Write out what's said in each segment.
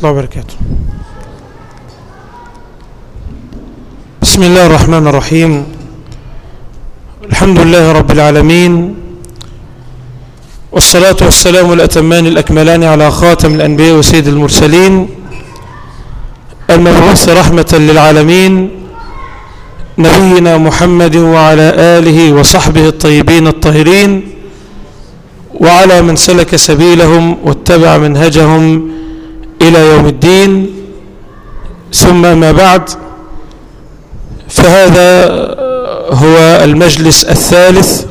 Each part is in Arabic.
الله وبركاته. بسم الله الرحمن الرحيم. الحمد لله رب العالمين. والصلاة والسلام الأتمان الأكملان على خاتم الأنبياء وسيد المرسلين. المبعوث رحمة للعالمين. نبينا محمد وعلى آله وصحبه الطيبين الطاهرين. وعلى من سلك سبيلهم واتبع منهجهم إلى يوم الدين ثم ما بعد. فهذا هو المجلس الثالث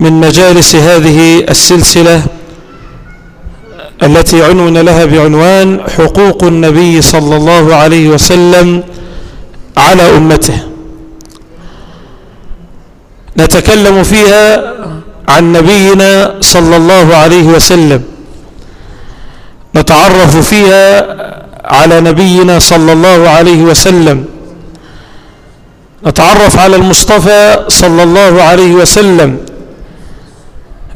من مجالس هذه السلسلة التي عنون لها بعنوان حقوق النبي صلى الله عليه وسلم على أمته. نتكلم فيها عن نبينا صلى الله عليه وسلم. نتعرف فيها على نبينا صلى الله عليه وسلم. نتعرف على المصطفى صلى الله عليه وسلم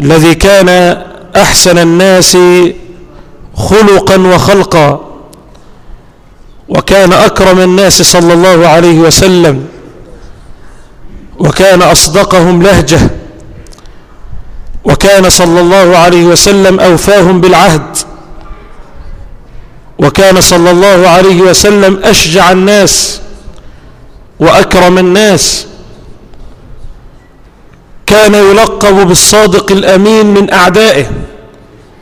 الذي كان أحسن الناس خلقا وخلقا وكان أكرم الناس صلى الله عليه وسلم وكان أصدقهم لهجة وكان صلى الله عليه وسلم أوفاهم بالعهد. وكان صلى الله عليه وسلم أشجع الناس وأكرم الناس. كان يلقب بالصادق الأمين من أعدائه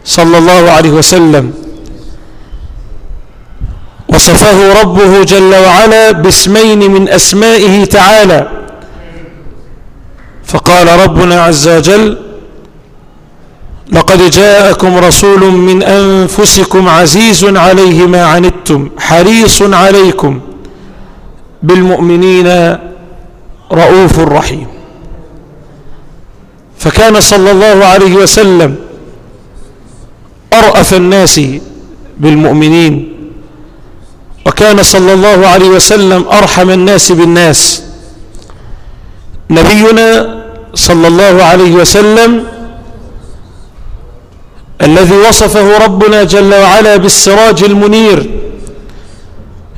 صلى الله عليه وسلم. وصفه ربه جل وعلا باسمين من أسمائه تعالى. فقال ربنا عز وجل لقد جاءكم رسول من أنفسكم عزيز عليه ما عنتم حريص عليكم بالمؤمنين رؤوف رحيم. فكان صلى الله عليه وسلم أرأف الناس بالمؤمنين وكان صلى الله عليه وسلم أرحم الناس بالناس. نبينا صلى الله عليه وسلم الذي وصفه ربنا جل وعلا بالسراج المنير.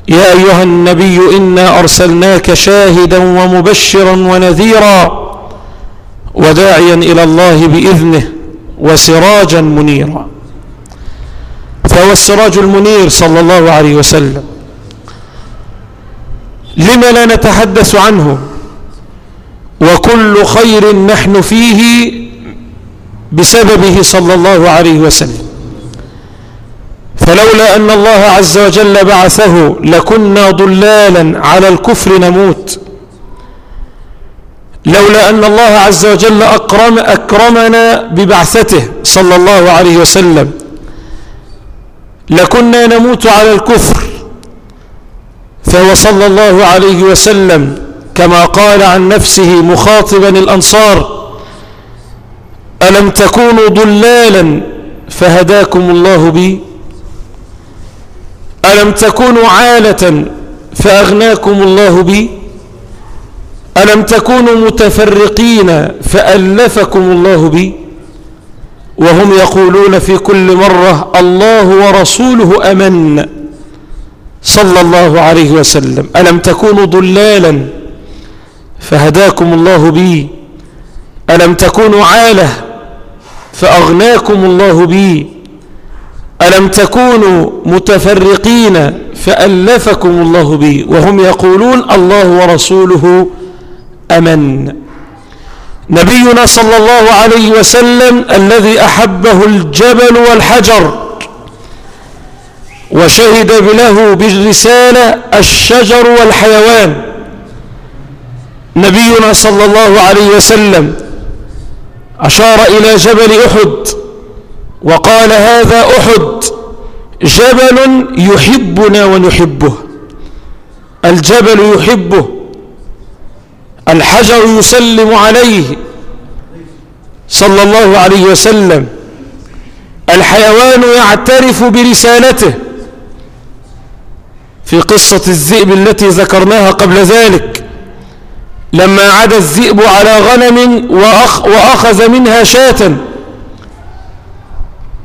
يا أيها النبي إنا أرسلناك شاهدا ومبشرا ونذيرا وداعيا إلى الله بإذنه وسراجا منيرا. فهو السراج المنير صلى الله عليه وسلم. لم لا نتحدث عنه وكل خير نحن فيه بسببه صلى الله عليه وسلم. فلولا أن الله عز وجل بعثه لكنا ضلالا على الكفر نموت. لولا أن الله عز وجل أكرم أكرمنا ببعثته صلى الله عليه وسلم لكنا نموت على الكفر. فهو صلى الله عليه وسلم كما قال عن نفسه مخاطبا الأنصار ألم تكونوا ضلالا فهداكم الله بي؟ ألم تكونوا عالة فأغناكم الله بي؟ ألم تكونوا متفرقين فألفكم الله بي؟ وهم يقولون في كل مرة الله ورسوله أمن. صلى الله عليه وسلم. ألم تكونوا ضلالا فهداكم الله بي؟ ألم تكونوا عالة فأغناكم الله بي. ألم تكونوا متفرقين فألفكم الله بي. وهم يقولون الله ورسوله أمن. نبينا صلى الله عليه وسلم الذي أحبه الجبل والحجر وشهد له بالرسالة الشجر والحيوان. نبينا صلى الله عليه وسلم أشار إلى جبل أحد وقال هذا أحد جبل يحبنا ونحبه. الجبل يحبه الحجر يسلم عليه صلى الله عليه وسلم الحيوان يعترف برسالته في قصة الذئب التي ذكرناها قبل ذلك. لما عاد الذئب على غنم وأخ وأخذ منها شاة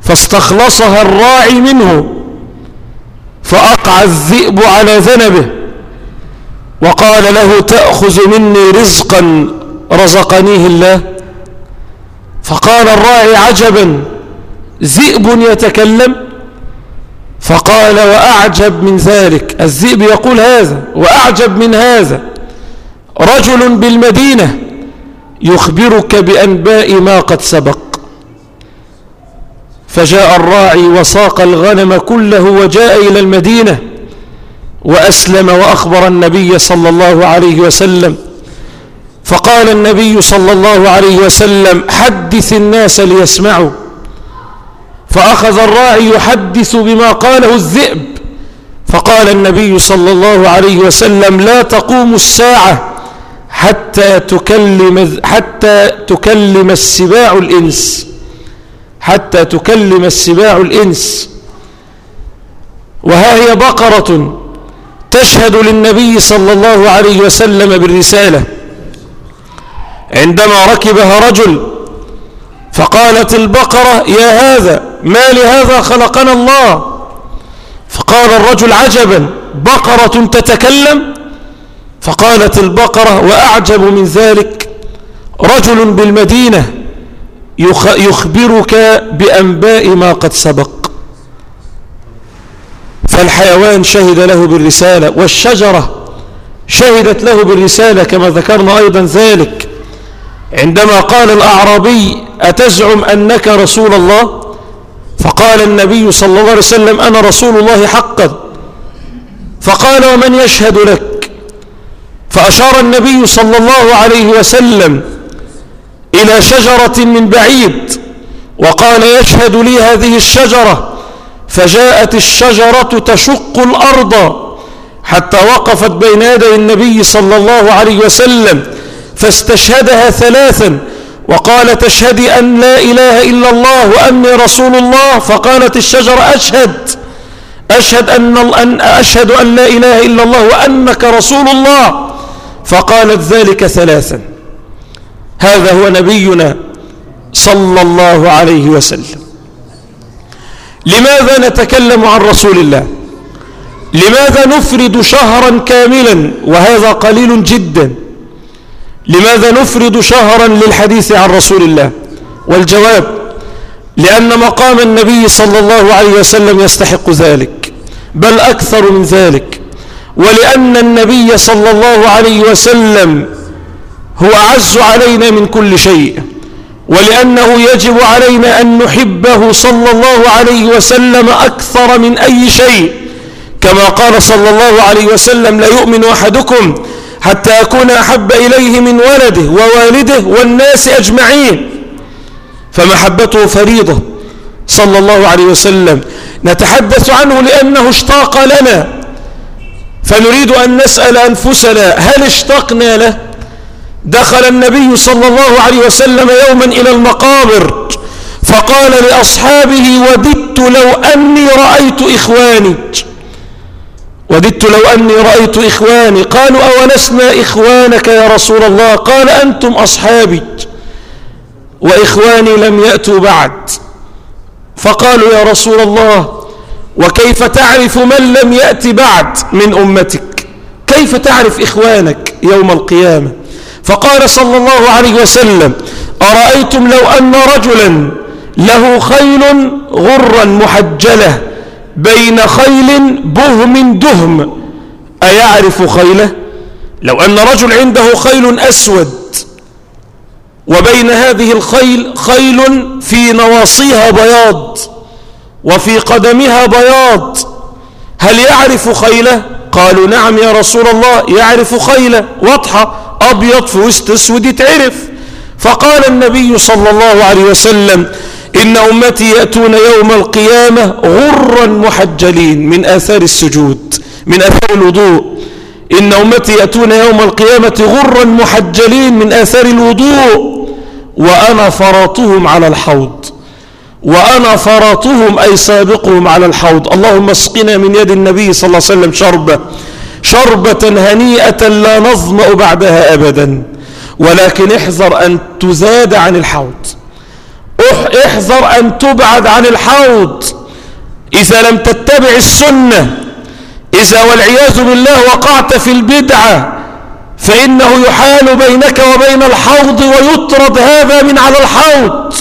فاستخلصها الراعي منه وقع الذئب على ذنبه وقال له تأخذ مني رزقا رزقنيه الله؟ فقال الراعي عجبا ذئب يتكلم؟ فقال وأعجب من ذلك الذئب يقول هذا وأعجب من هذا. رجل بالمدينة يخبرك بأنباء ما قد سبق. فجاء الراعي وساق الغنم كله وجاء إلى المدينة وأسلم وأخبر النبي صلى الله عليه وسلم. فقال النبي صلى الله عليه وسلم حدث الناس ليسمعوا. فأخذ الراعي يحدث بما قاله الذئب. فقال النبي صلى الله عليه وسلم لا تقوم الساعة حتى تكلم, حتى تكلم السباع الإنس. حتى تكلم السباع الإنس. وها هي بقرة تشهد للنبي صلى الله عليه وسلم بالرسالة. عندما ركبها رجل فقالت البقرة يا هذا ما لهذا خلقنا الله؟ فقال الرجل عجبا بقرة تتكلم؟ فقالت البقرة وأعجب من ذلك رجل بالمدينة يخبرك بأنباء ما قد سبق. فالحيوان شهد له بالرسالة والشجرة شهدت له بالرسالة كما ذكرنا أيضا ذلك. عندما قال الأعرابي أتزعم أنك رسول الله؟ فقال النبي صلى الله عليه وسلم أنا رسول الله حقا. فقال ومن يشهد لك؟ فأشار النبي صلى الله عليه وسلم إلى شجرة من بعيد وقال يشهد لي هذه الشجرة. فجاءت الشجرة تشق الأرض حتى وقفت بين يدي النبي صلى الله عليه وسلم فاستشهدها ثلاثا وقال تشهدي أن لا إله إلا الله وأني رسول الله. فقالت الشجرة أشهد أشهد أن, أن أشهد أن لا إله إلا الله وأنك رسول الله. فقالت ذلك ثلاثا. هذا هو نبينا صلى الله عليه وسلم. لماذا نتكلم عن رسول الله؟ لماذا نفرد شهرا كاملا وهذا قليل جدا؟ لماذا نفرد شهرا للحديث عن رسول الله؟ والجواب لأن مقام النبي صلى الله عليه وسلم يستحق ذلك بل أكثر من ذلك. ولأن النبي صلى الله عليه وسلم هو أعز علينا من كل شيء ولأنه يجب علينا أن نحبه صلى الله عليه وسلم أكثر من أي شيء. كما قال صلى الله عليه وسلم لا يؤمن أحدكم حتى أكون أحب إليه من ولده ووالده والناس أجمعين. فمحبته فريضة. صلى الله عليه وسلم. نتحدث عنه لأنه اشتاق لنا. فنريد أن نسأل أنفسنا هل اشتقنا له؟ دخل النبي صلى الله عليه وسلم يوما إلى المقابر فقال لأصحابه وددت لو أني رأيت إخواني. وددت لو أني رأيت إخواني. قالوا أولسنا إخوانك يا رسول الله؟ قال أنتم أصحابي. وإخواني لم يأتوا بعد. فقالوا يا رسول الله وكيف تعرف من لم يأت بعد من أمتك؟ كيف تعرف إخوانك يوم القيامة؟ فقال صلى الله عليه وسلم أرأيتم لو أن رجلا له خيل غرا محجلة بين خيل بهم دهم أيعرف خيله؟ لو أن رجل عنده خيل أسود وبين هذه الخيل خيل في نواصيها بياض وفي قدمها بياض. هل يعرف خيله؟ قالوا نعم يا رسول الله يعرف خيله. واضحة أبيض في وسط أسود يتعرف. فقال النبي صلى الله عليه وسلم إن أمتي يأتون يوم القيامة غرا محجلين من آثار السجود من آثار الوضوء. إن أمتي يأتون يوم القيامة غرا محجلين من آثار الوضوء. وأنا فرطهم على الحوض. وأنا فرطهم أي سابقهم على الحوض. اللهم اسقنا من يد النبي صلى الله عليه وسلم شربة شربة هنيئة لا نظمأ بعدها أبدا. ولكن احذر أن تزاد عن الحوض. احذر أن تبعد عن الحوض. إذا لم تتبع السنة إذا والعياذ بالله وقعت في البدعة فإنه يحال بينك وبين الحوض ويطرد هذا من على الحوض.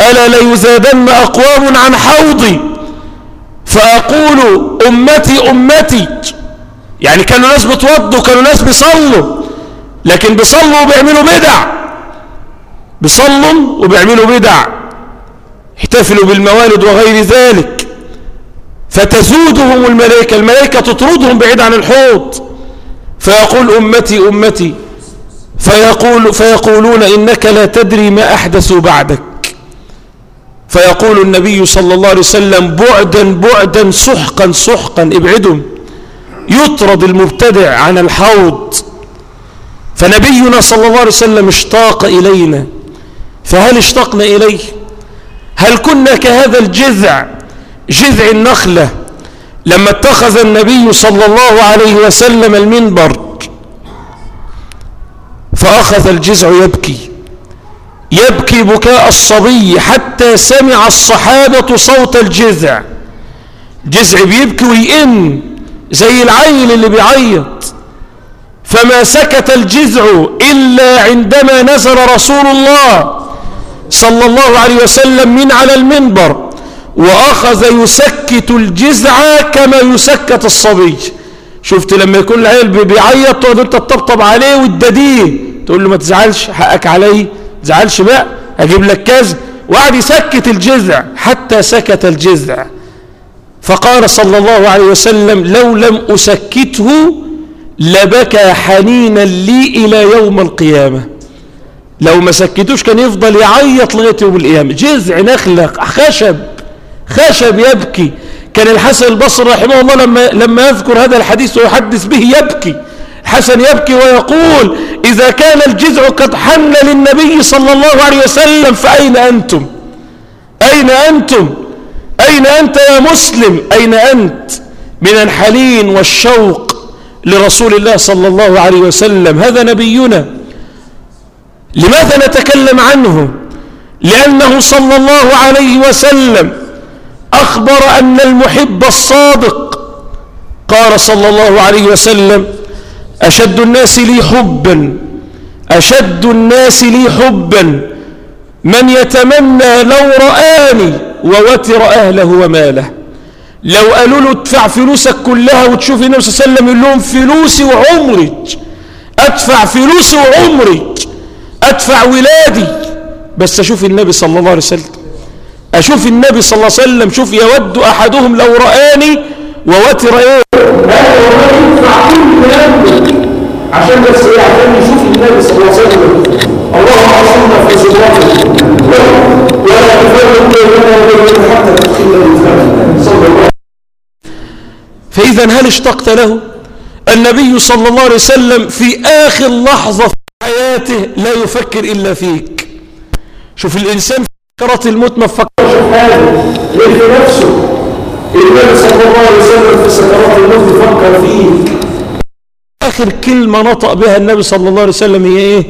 ألا ليزادن أقوام عن حوضي فأقول أمتي أمتي. يعني كانوا ناس بتوضوا كانوا ناس بيصلوا. لكن بيصلوا وبيعملوا بدع. بيصلوا وبيعملوا بدع. احتفلوا بالموالد وغير ذلك. فتزودهم الملائكة الملائكة تطردهم بعيد عن الحوض. فيقول أمتي أمتي. فيقول فيقولون إنك لا تدري ما أحدثوا بعدك. فيقول النبي صلى الله عليه وسلم بعدا بعدا سحقا سحقا ابعدهم. يطرد المبتدع عن الحوض. فنبينا صلى الله عليه وسلم اشتاق إلينا. فهل اشتقنا إليه؟ هل كنا كهذا الجذع جذع النخلة لما اتخذ النبي صلى الله عليه وسلم المنبر؟ فأخذ الجذع يبكي. يبكي بكاء الصبي حتى سمع الصحابة صوت الجذع. جذع بيبكي ويئن زي العيل اللي بيعيط. فما سكت الجذع إلا عندما نزل رسول الله صلى الله عليه وسلم من على المنبر وأخذ يسكت الجذع كما يسكت الصبي. شفت لما يكون العيل بيعيط تقعد أنت تطبطب عليه والدديه تقول له ما تزعلش حقك علي. تزعلش بقى هجيب لك كذا وقعد يسكت الجذع حتى سكت الجذع. فقال صلى الله عليه وسلم لو لم أسكته لبكى حنينا لي إلى يوم القيامة. لو ما سكتوش كان يفضل يعيط لغاية يوم القيامة. جذع نخلة خشب خشب يبكي. كان الحسن البصري رحمه الله لما, لما يذكر هذا الحديث ويحدث به يبكي. الحسن يبكي ويقول إذا كان الجذع قد حن للنبي صلى الله عليه وسلم فأين أنتم؟ أين أنتم؟ أين أنت يا مسلم؟ أين أنت من الحنين والشوق لرسول الله صلى الله عليه وسلم؟ هذا نبينا. لماذا نتكلم عنه؟ لأنه صلى الله عليه وسلم أخبر أن المحب الصادق قال صلى الله عليه وسلم أشد الناس لي حبا. أشد الناس لي حبا. من يتمنى لو رآني ووتر أهله وماله. لو قالوا له ادفع فلوسك كلها وتشوف النبي صلى الله عليه وسلم يقول لهم فلوسي وعمري أدفع فلوسي وعمري أدفع ولادي. بس أشوف النبي صلى الله عليه وسلم. أشوف النبي صلى الله عليه وسلم. شوف يود أحدهم لو رآني ووتر إيه؟ عشان بس عشان يشوف النبي صلى الله عليه وسلم. اللهم اصلنا في صراطك ولا تفرق بيننا وبين حتى تدخلنا الجنه صلى الله فإذا هل اشتقت له؟ النبي صلى الله عليه وسلم في آخر لحظة في حياته لا يفكر إلا فيك. شوف الإنسان في سكرات الموت ما فكرش في حاجة غير في نفسه. النبي صلى الله عليه وسلم في سكرات الموت يفكر فيك آخر كلمة نطق بها النبي صلى الله عليه وسلم هي إيه؟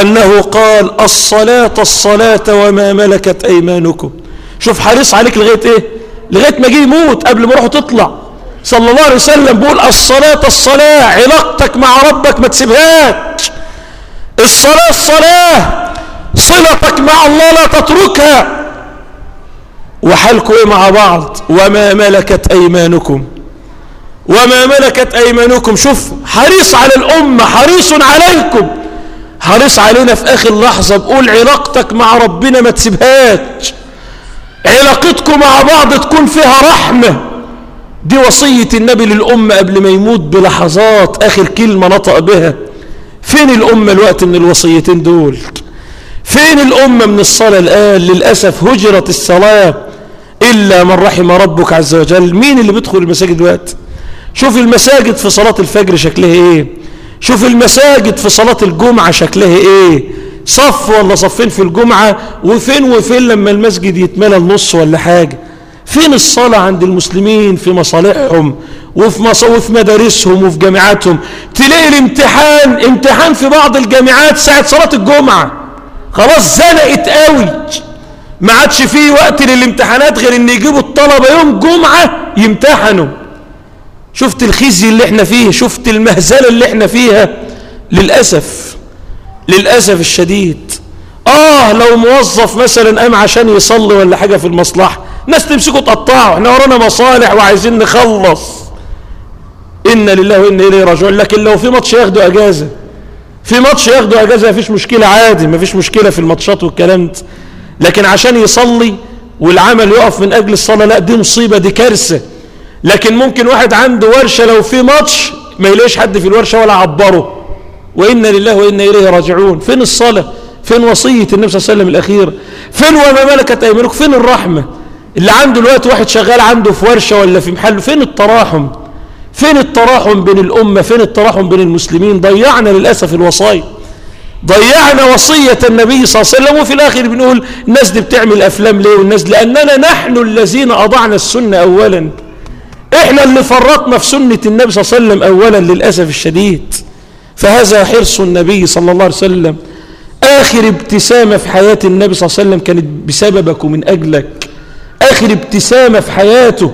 أنه قال الصلاة الصلاة وما ملكت أيمانكم. شوف حريص عليك لغاية إيه؟ لغاية ما جه يموت قبل ما روحه تطلع. صلى الله عليه وسلم بيقول الصلاة الصلاة علاقتك مع ربك ما تسيبهاش. الصلاة الصلاة صلتك مع الله لا تتركها. وحالكم إيه مع بعض؟ وما ملكت أيمانكم. وما ملكت أيمانكم. شوف حريص على الأمة حريص عليكم. حريص علينا في آخر لحظة بقول علاقتك مع ربنا ما تسيبهاش. علاقتكم مع بعض تكون فيها رحمة. دي وصية النبي للأمة قبل ما يموت بلحظات آخر كلمة نطق بها. فين الأمة الوقت من الوصيتين دول؟ فين الأمة من الصلاة الآن؟ للأسف هجرت الصلاة إلا من رحم ربك عز وجل. مين اللي بيدخل المساجد دلوقتي؟ شوف المساجد في صلاة الفجر شكلها إيه؟ شوف المساجد في صلاة الجمعة شكلها إيه؟ صف ولا صفين في الجمعة؟ وفين وفين لما المسجد يتملى النص ولا حاجة؟ فين الصلاة عند المسلمين في مصالحهم؟ وفي. وفي مدارسهم وفي جامعاتهم؟ تلاقي الامتحان امتحان في بعض الجامعات ساعة صلاة الجمعة. خلاص زنقت قوي. ما عادش فيه وقت للامتحانات غير إن يجيبوا الطلبة يوم جمعة يمتحنوا. شفت الخزي اللي إحنا فيه شفت المهزلة اللي إحنا فيها. للأسف للأسف الشديد. آه لو موظف مثلا قام عشان يصلي ولا حاجة في المصلحة ناس تمسكوا تقطعوا إحنا ورانا مصالح وعايزين نخلص. إن لله وإنا إليه راجعون. لكن لو في ماتش ياخدوا أجازة في ماتش ياخدوا أجازة مفيش مشكلة عادي مفيش مشكلة في الماتشات والكلام ده. لكن عشان يصلي والعمل يقف من أجل الصلاة لا دي مصيبة دي كارثة. لكن ممكن واحد عنده ورشة لو في ماتش ما يلاقيش حد في الورشة ولا عبره. وإنا لله وإنا إليه راجعون. فين الصلاة؟ فين وصية النبي صلى الله عليه وسلم الأخيرة فين وما ملكت أيمانك؟ فين الرحمة؟ اللي عنده الوقت واحد شغال عنده في ورشة ولا في محل فين التراحم؟ فين التراحم بين الأمة؟ فين التراحم بين المسلمين؟ ضيعنا للأسف الوصايا. ضيعنا وصية النبي صلى الله عليه وسلم وفي الآخر بنقول الناس دي بتعمل أفلام ليه؟ والناس لأننا نحن الذين أضعنا السنة أولا. إحنا اللي فرطنا في سنة النبي صلى الله عليه وسلم أولا للأسف الشديد فهذا حرص النبي صلى الله عليه وسلم. آخر ابتسامة في حياة النبي صلى الله عليه وسلم كانت بسببك ومن أجلك. آخر ابتسامة في حياته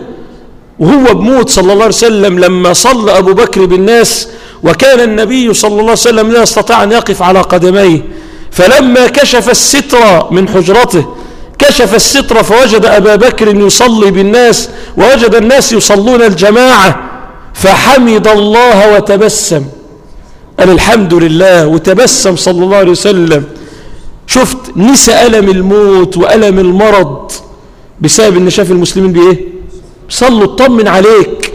وهو بموت صلى الله عليه وسلم لما صلى أبو بكر بالناس وكان النبي صلى الله عليه وسلم لا يستطيع أن يقف على قدميه. فلما كشف الستر من حجرته كشف الستر فوجد أبا بكر يصلي بالناس ووجد الناس يصلون الجماعة فحمد الله وتبسم. قال الحمد لله وتبسم صلى الله عليه وسلم. شفت نسى ألم الموت وألم المرض بسبب إن شاف المسلمين بإيه؟ صلوا اطمن عليك.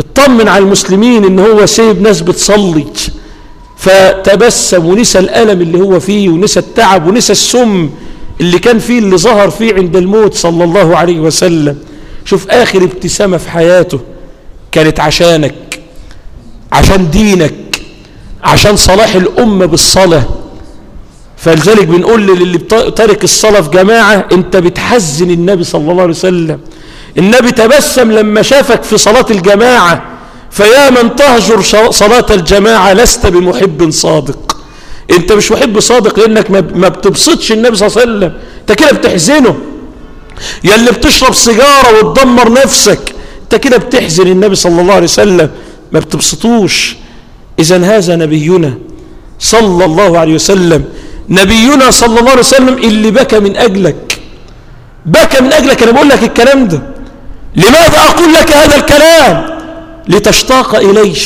اطمن على المسلمين إن هو سيب ناس بتصلي. فتبسم ونسى الألم اللي هو فيه ونسى التعب ونسى السم. اللي كان فيه اللي ظهر فيه عند الموت صلى الله عليه وسلم. شوف آخر ابتسامة في حياته. كانت عشانك عشان دينك عشان صلاح الأمة بالصلاة. فلذلك بنقول للي ترك الصلاة في جماعة أنت بتحزن النبي صلى الله عليه وسلم. النبي تبسم لما شافك في صلاة الجماعة. فيا من تهجر صلاة الجماعة لست بمحب صادق. انت مش محب صادق لانك ما بتبسطش النبي صلى الله عليه وسلم. انت كده بتحزنه. يا اللي بتشرب سيجارة وتدمر نفسك انت كده بتحزن النبي صلى الله عليه وسلم. ما بتبسطوش. اذا هذا نبينا صلى الله عليه وسلم. نبينا صلى الله عليه وسلم اللي بكى من أجلك. بكى من أجلك أنا بقول لك الكلام ده. لماذا أقول لك هذا الكلام؟ لتشتاق إليه.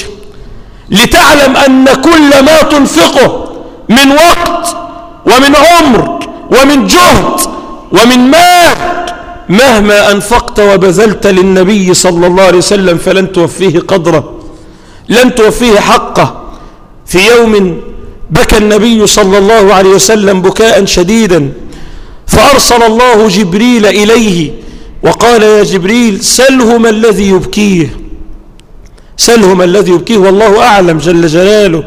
لتعلم أن كل ما تنفقه من وقت ومن عمر ومن جهد ومن مال. مهما أنفقت وبذلت للنبي صلى الله عليه وسلم فلن توفيه قدره لن توفيه حقه. في يوم بكى النبي صلى الله عليه وسلم بكاء شديدا فأرسل الله جبريل إليه وقال يا جبريل سله ما الذي يبكيه سله ما الذي يبكيه والله أعلم جل جلاله.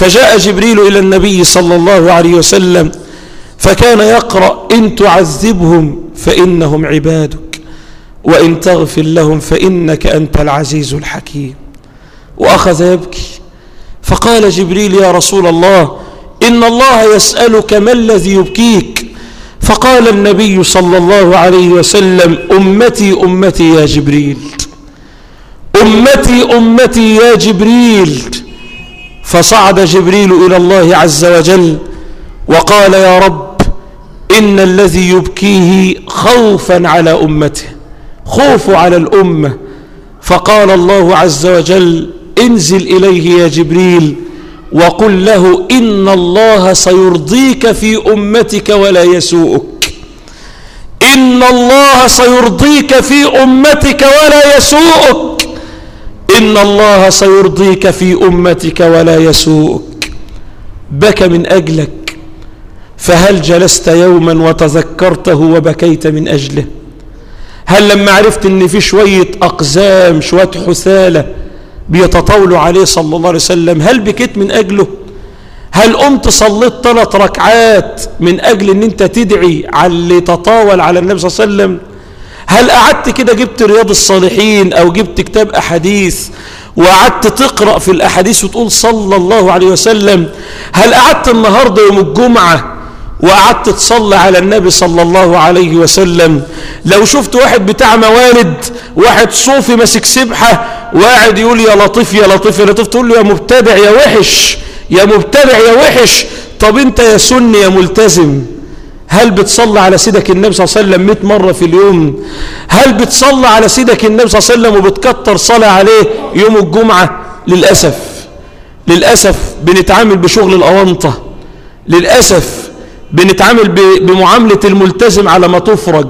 فجاء جبريل إلى النبي صلى الله عليه وسلم فكان يقرأ إن تعذبهم فإنهم عبادك وإن تغفر لهم فإنك أنت العزيز الحكيم. وأخذ يبكي فقال جبريل يا رسول الله إن الله يسألك ما الذي يبكيك؟ فقال النبي صلى الله عليه وسلم أمتي أمتي يا جبريل أمتي أمتي يا جبريل. فصعد جبريل إلى الله عز وجل وقال يا رب إن الذي يبكيه خوفا على أمته خوف على الأمة. فقال الله عز وجل انزل إليه يا جبريل وقل له إن الله سيرضيك في أمتك ولا يسوءك. إن الله سيرضيك في أمتك ولا يسوءك. إن الله سيرضيك في أمتك ولا يسوءك. بكى من أجلك. فهل جلست يوما وتذكرته وبكيت من أجله؟ هل لما عرفت ان في شوية أقزام شوية حثالة بيتطاولوا عليه صلى الله عليه وسلم هل بكيت من أجله؟ هل قمت صليت ثلاث ركعات من أجل أن أنت تدعي على اللي تطاول على النبي صلى الله عليه وسلم؟ هل قعدت كده جبت رياض الصالحين أو جبت كتاب أحاديث وقعدت تقرأ في الأحاديث وتقول صلى الله عليه وسلم؟ هل قعدت النهاردة يوم الجمعة وقعدت تصلي على النبي صلى الله عليه وسلم؟ لو شفت واحد بتاع موالد واحد صوفي ماسك سبحة وقاعد يقول يا لطيف يا لطيف يا لطيف تقول له يا مبتدع يا وحش يا مبتدع يا وحش طب أنت يا سني يا ملتزم. هل بتصلي على سيدك النبي صلى الله عليه وسلم 100 مرة في اليوم؟ هل بتصلي على سيدك النبي صلى الله عليه وسلم وبتكتر صلاة عليه يوم الجمعة؟ للأسف للأسف بنتعامل بشغل الأونطة للأسف بنتعامل بمعاملة الملتزم على ما تفرج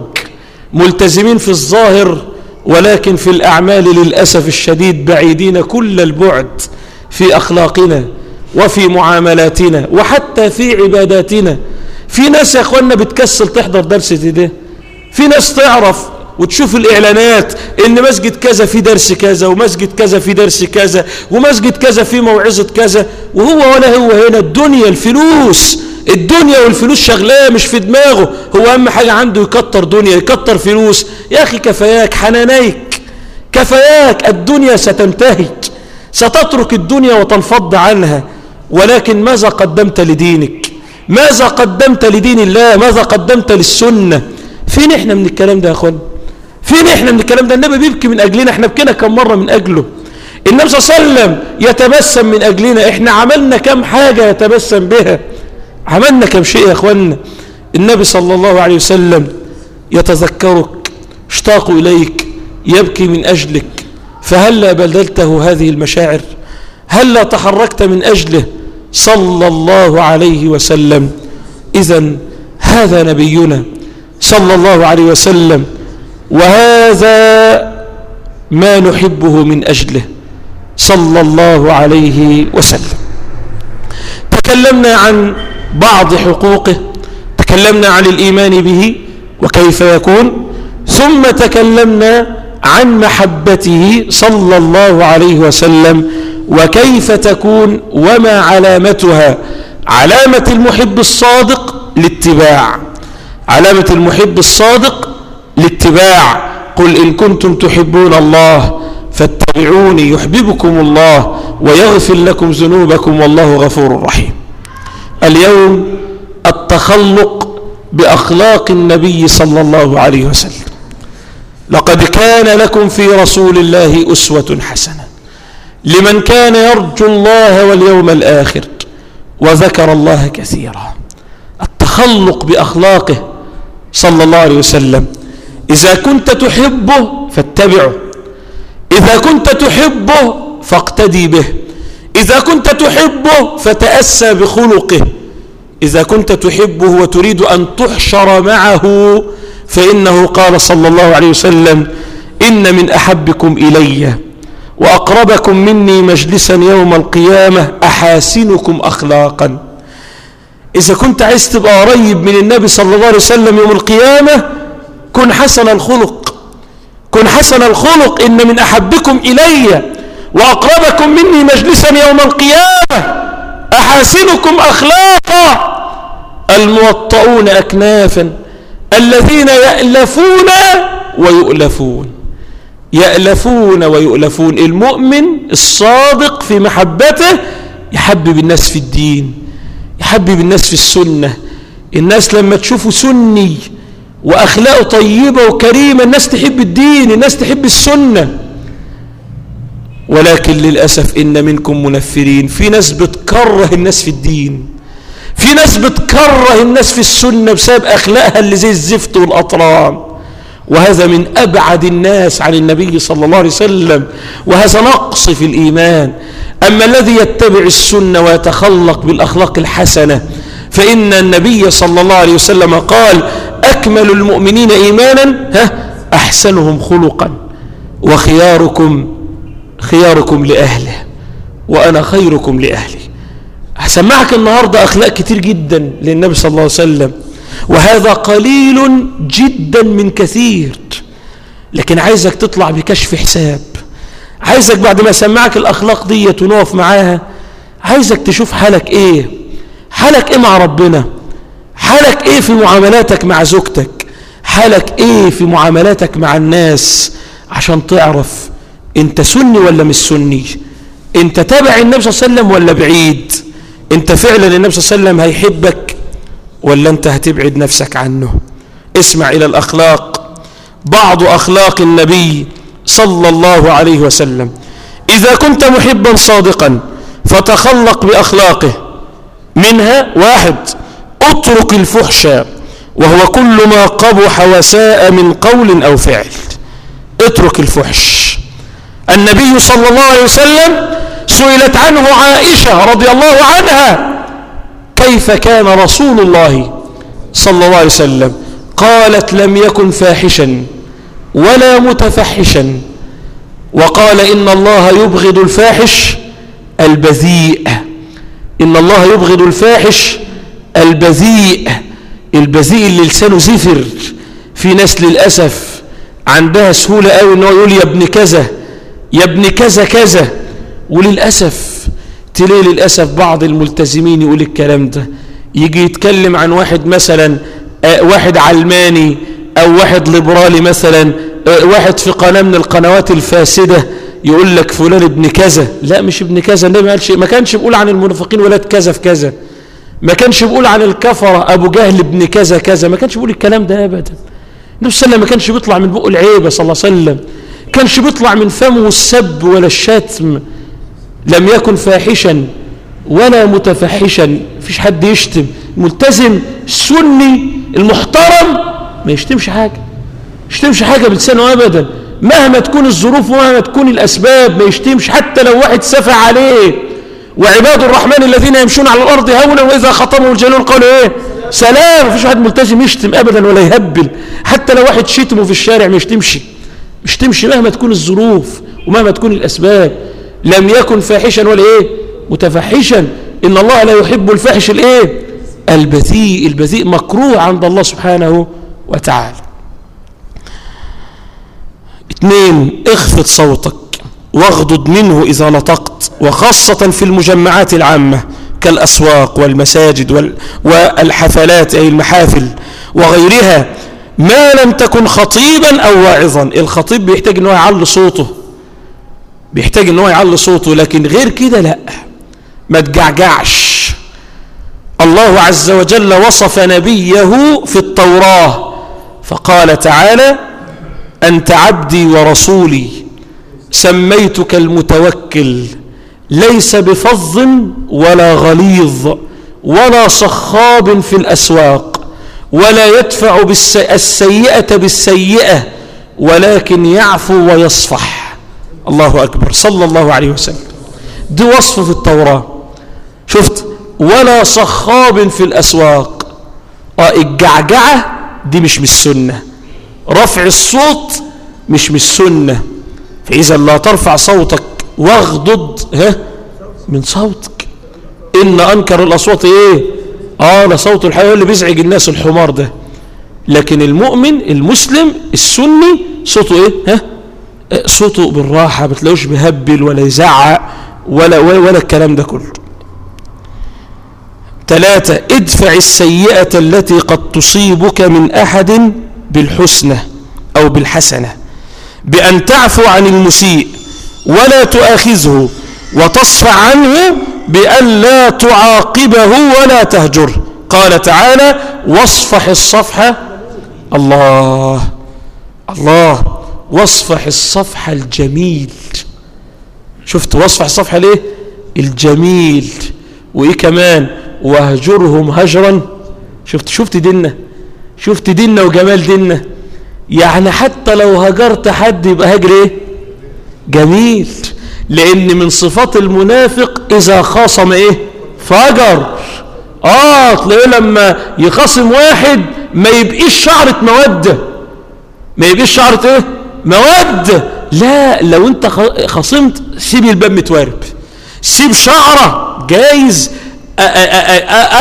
ملتزمين في الظاهر ولكن في الأعمال للأسف الشديد بعيدين كل البعد في أخلاقنا وفي معاملاتنا وحتى في عباداتنا. في ناس يا أخوانا بتكسل تحضر درس ده. في ناس تعرف وتشوف الإعلانات إن مسجد كذا في درس كذا ومسجد كذا في درس كذا ومسجد كذا في موعظة كذا. وهو ولا هو هنا الدنيا الفلوس الدنيا والفلوس شغلاه مش في دماغه. هو أهم حاجة عنده يكتر دنيا يكتر فلوس. يا أخي كفاياك حنانيك. كفاياك الدنيا ستنتهي ستترك الدنيا وتنفض عنها. ولكن ماذا قدمت لدينك؟ ماذا قدمت لدين الله؟ ماذا قدمت للسنة؟ فين إحنا من الكلام ده يا أخوان؟ فين إحنا من الكلام ده؟ النبي بيبكي من أجلنا إحنا بكينا كم مرة من أجله. النبي صلى الله عليه وسلم يتبسم من أجلنا. إحنا عملنا كم حاجة يتبسم بها. عملنا كم شيء يا اخواننا النبي صلى الله عليه وسلم يتذكرك اشتاق إليك يبكي من أجلك. فهلا بذلته هذه المشاعر؟ هلا تحركت من أجله؟ صلى الله عليه وسلم. إذا هذا نبينا صلى الله عليه وسلم وهذا ما نحبه من أجله صلى الله عليه وسلم. تكلمنا عن بعض حقوقه تكلمنا عن الإيمان به وكيف يكون ثم تكلمنا عن محبته صلى الله عليه وسلم وكيف تكون وما علامتها؟ علامة المحب الصادق الاتباع علامة المحب الصادق الاتباع قل إن كنتم تحبون الله فاتبعوني يحببكم الله ويغفر لكم ذنوبكم والله غفور رحيم. اليوم التخلق بأخلاق النبي صلى الله عليه وسلم. لقد كان لكم في رسول الله أسوة حسنة. لمن كان يرجو الله واليوم الآخر وذكر الله كثيرا. التخلق بأخلاقه صلى الله عليه وسلم. إذا كنت تحبه فاتبعه. إذا كنت تحبه فاقتدي به. إذا كنت تحبه فتأسى بخلقه. إذا كنت تحبه وتريد أن تحشر معه فإنه قال صلى الله عليه وسلم إن من أحبكم إليّ. وأقربكم مني مجلسا يوم القيامة أحاسنكم أخلاقا. إذا كنت عايز تبقى قريب من النبي صلى الله عليه وسلم يوم القيامة كن حسن الخلق. كن حسن الخلق إن من أحبكم إلي وأقربكم مني مجلسا يوم القيامة أحاسنكم أخلاقا. الموطؤون أكنافا الذين يألفون ويؤلفون. يألفون ويؤلفون. المؤمن الصادق في محبته يحبب الناس في الدين يحبب الناس في السنة. الناس لما تشوفه سني وأخلاقه طيبة وكريمة الناس تحب الدين الناس تحب السنة. ولكن للأسف إن منكم منفرين. في ناس بتكره الناس في الدين. في ناس بتكره الناس في السنة بسبب أخلاقها اللي زي الزفت والأطران. وهذا من أبعد الناس عن النبي صلى الله عليه وسلم وهذا نقص في الإيمان. أما الذي يتبع السنة ويتخلق بالأخلاق الحسنة فإن النبي صلى الله عليه وسلم قال أكمل المؤمنين إيمانا ها أحسنهم خلقا وخياركم خياركم لأهله وأنا خيركم لأهلي. هسمعك النهاردة أخلاق كتير جدا للنبي صلى الله عليه وسلم. وهذا قليل جدا من كثير. لكن عايزك تطلع بكشف حساب. عايزك بعد ما اسمعك الأخلاق دي ونقف معاها. عايزك تشوف حالك إيه. حالك إيه مع ربنا. حالك إيه في معاملاتك مع زوجتك. حالك إيه في معاملاتك مع الناس. عشان تعرف أنت سني ولا مش سني. أنت تابع النبي صلى الله عليه وسلم ولا بعيد. أنت فعلا النبي صلى الله عليه وسلم هيحبك ولا أنت هتبعد نفسك عنه. اسمع إلى الأخلاق. بعض أخلاق النبي صلى الله عليه وسلم. إذا كنت محبا صادقا فتخلق بأخلاقه. منها واحد اترك الفحش وهو كل ما قبح وساء من قول أو فعل. اترك الفحش. النبي صلى الله عليه وسلم سئلت عنه عائشة رضي الله عنها. كيف كان رسول الله صلى الله عليه وسلم؟ قالت لم يكن فاحشا ولا متفحشا. وقال إن الله يبغض الفاحش البذيء. إن الله يبغض الفاحش البذيء. البذيء اللي لسانه زفر. في ناس للأسف عندها سهولة قوي انه يقول يا ابن كذا يا ابن كذا كذا. وللأسف تلاقي للأسف بعض الملتزمين يقول الكلام ده. يجي يتكلم عن واحد مثلا آه واحد علماني أو واحد ليبرالي مثلا آه واحد في قناة من القنوات الفاسدة يقول لك فلان ابن كذا. لا مش ابن كذا النبي ما قالش ما كانش بيقول عن المنافقين ولاد كذا في كذا. ما كانش بيقول عن الكفرة أبو جهل ابن كذا كذا. ما كانش بيقول الكلام ده أبدا. النبي صلى الله عليه وسلم ما كانش بيطلع من بقه العيبة صلى الله عليه وسلم. كانش بيطلع من فمه السب ولا الشتم. لم يكن فاحشا ولا متفحشا. فيش حد يشتم. ملتزم السني المحترم ما يشتمش حاجة. يشتمش حاجة بلسانه أبدا. مهما تكون الظروف ومهما تكون الأسباب ما يشتمش. حتى لو واحد سفع عليه. وعباد الرحمن الذين يمشون على الأرض هونا وإذا خطبوا الجلون قالوا إيه؟ سلام. مفيش واحد ملتزم يشتم أبدا ولا يهبل. حتى لو واحد شتمه في الشارع ما يشتمش. مش تمشي مهما تكون الظروف ومهما تكون الأسباب. لم يكن فاحشا ولا إيه؟ متفحشا. إن الله لا يحب الفاحش الإيه؟ البذيء. البذيء مكروه عند الله سبحانه وتعالى. اثنين اخفض صوتك واغضض منه إذا نطقت وخاصة في المجمعات العامة كالأسواق والمساجد وال... والحفلات أي المحافل وغيرها ما لم تكن خطيبا أو واعظا. الخطيب بيحتاج أنه يعلي صوته. بيحتاج أنه يعلي صوته لكن غير كده لا. ما تجعجعش. الله عز وجل وصف نبيه في التوراة فقال تعالى أنت عبدي ورسولي سميتك المتوكل ليس بفظ ولا غليظ ولا صخاب في الأسواق ولا يدفع السيئة بالسيئة ولكن يعفو ويصفح. الله أكبر صلى الله عليه وسلم دي وصف في التوراة شفت ولا صخاب في الأسواق آه الجعجعة دي مش من السنة رفع الصوت مش من السنة فإذا لا ترفع صوتك واغضض ها من صوتك إن أنكر الأصوات إيه آه لصوت الحيوان اللي بيزعج الناس الحمار ده لكن المؤمن المسلم السني صوته إيه ها صوته بالراحة بتلاقوش بيهبل ولا يزعق ولا, ولا, ولا الكلام ده كله. ثلاثة ادفع السيئة التي قد تصيبك من أحد بالحسنى أو بالحسنة بأن تعفو عن المسيء ولا تؤاخذه وتصفع عنه بأن لا تعاقبه ولا تهجره. قال تعالى واصفح الصفحة الله الله. واصفح الصفح الجميل. شفت واصفح الصفحة ليه؟ الجميل. وإيه كمان؟ واهجرهم هجرا. شفت شفت ديننا؟ شفت ديننا وجمال ديننا. يعني حتى لو هجرت حد يبقى هجر إيه؟ جميل. لأن من صفات المنافق إذا خاصم إيه؟ فجر آه تلاقيه لما يخاصم واحد ما يبقيش شعرة مودة. ما يبقيش شعرة إيه؟ مودة لا لو انت خصمت سيب الباب متوارب سيب شعرة جايز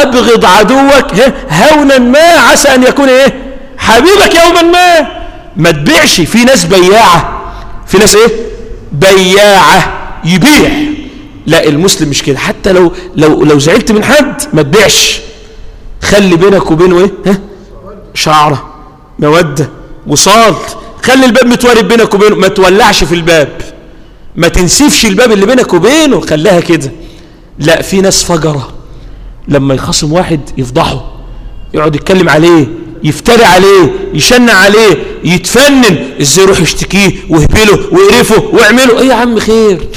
أبغض عدوك هونا ما عسى أن يكون إيه؟ حبيبك يوما ما. ما تبيعش في ناس بياعة. في ناس إيه؟ بياعة. يبيع. لا المسلم مش كده. حتى لو لو لو زعلت من حد ما تبيعش. خلي بينك وبينه إيه؟ ها؟ شعرة موده وصال خلي الباب متوارب بينك وبينه. ما تولعش في الباب. ما تنسفش الباب اللي بينك وبينه. خليها كده. لا في ناس فجرة. لما يخاصم واحد يفضحه. يقعد يتكلم عليه يفتري عليه يشنع عليه يتفنن. إزاي يروح يشتكيه ويهبله ويقرفه ويعمله؟ إيه يا عم خير؟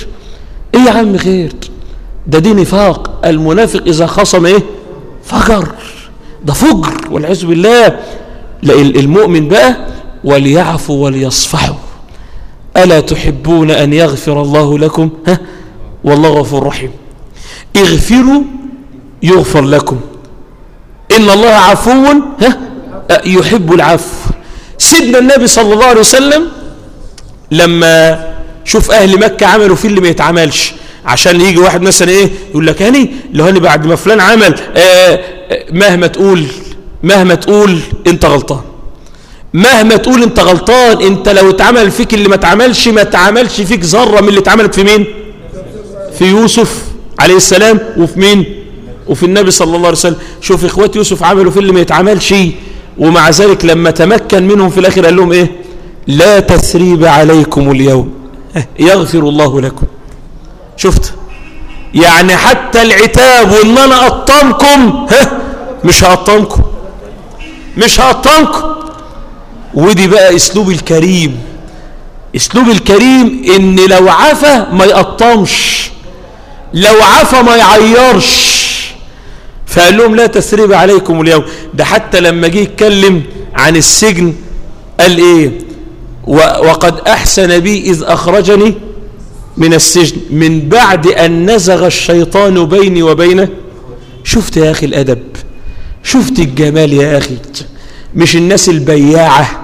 إيه يا عم خير؟ ده دي نفاق. المنافق إذا خصم إيه؟ فجر. ده فجر والعياذ بالله. لا المؤمن بقى وليعفوا وليصفحوا. ألا تحبون أن يغفر الله لكم؟ ها؟ والله غفور رحيم. اغفروا يغفر لكم. إن الله عفو ها؟ يحب العفو. سيدنا النبي صلى الله عليه وسلم لما شوف أهل مكة عملوا فيه اللي ما يتعملش. عشان يجي واحد مثلا إيه يقول لك هاني لو هاني بعد ما فلان عمل آه مهما تقول مهما تقول أنت غلطان. مهما تقول انت غلطان انت لو اتعمل فيك اللي ما اتعملش ما اتعملش فيك ذرة من اللي اتعملت في مين؟ في يوسف عليه السلام. وفي مين؟ وفي النبي صلى الله عليه وسلم. شوف اخوات يوسف عملوا في اللي ما يتعملش. ومع ذلك لما تمكن منهم في الآخر قال لهم إيه؟ لا تثريب عليكم اليوم. يغفر الله لكم. شفت؟ يعني حتى العتاب وإن أنا اقطمكم ها؟ مش هقطمكم. مش هقطمكم. ودي بقى اسلوب الكريم. اسلوب الكريم ان لو عفى ما يقطمش لو عفى ما يعيرش. فقال لهم لا تثريب عليكم اليوم. ده حتى لما جه يتكلم عن السجن قال إيه؟ وقد أحسن بي إذ أخرجني من السجن. من بعد أن نزغ الشيطان بيني وبينه. شفت يا أخي الأدب؟ شفت الجمال يا أخي؟ مش الناس البياعة.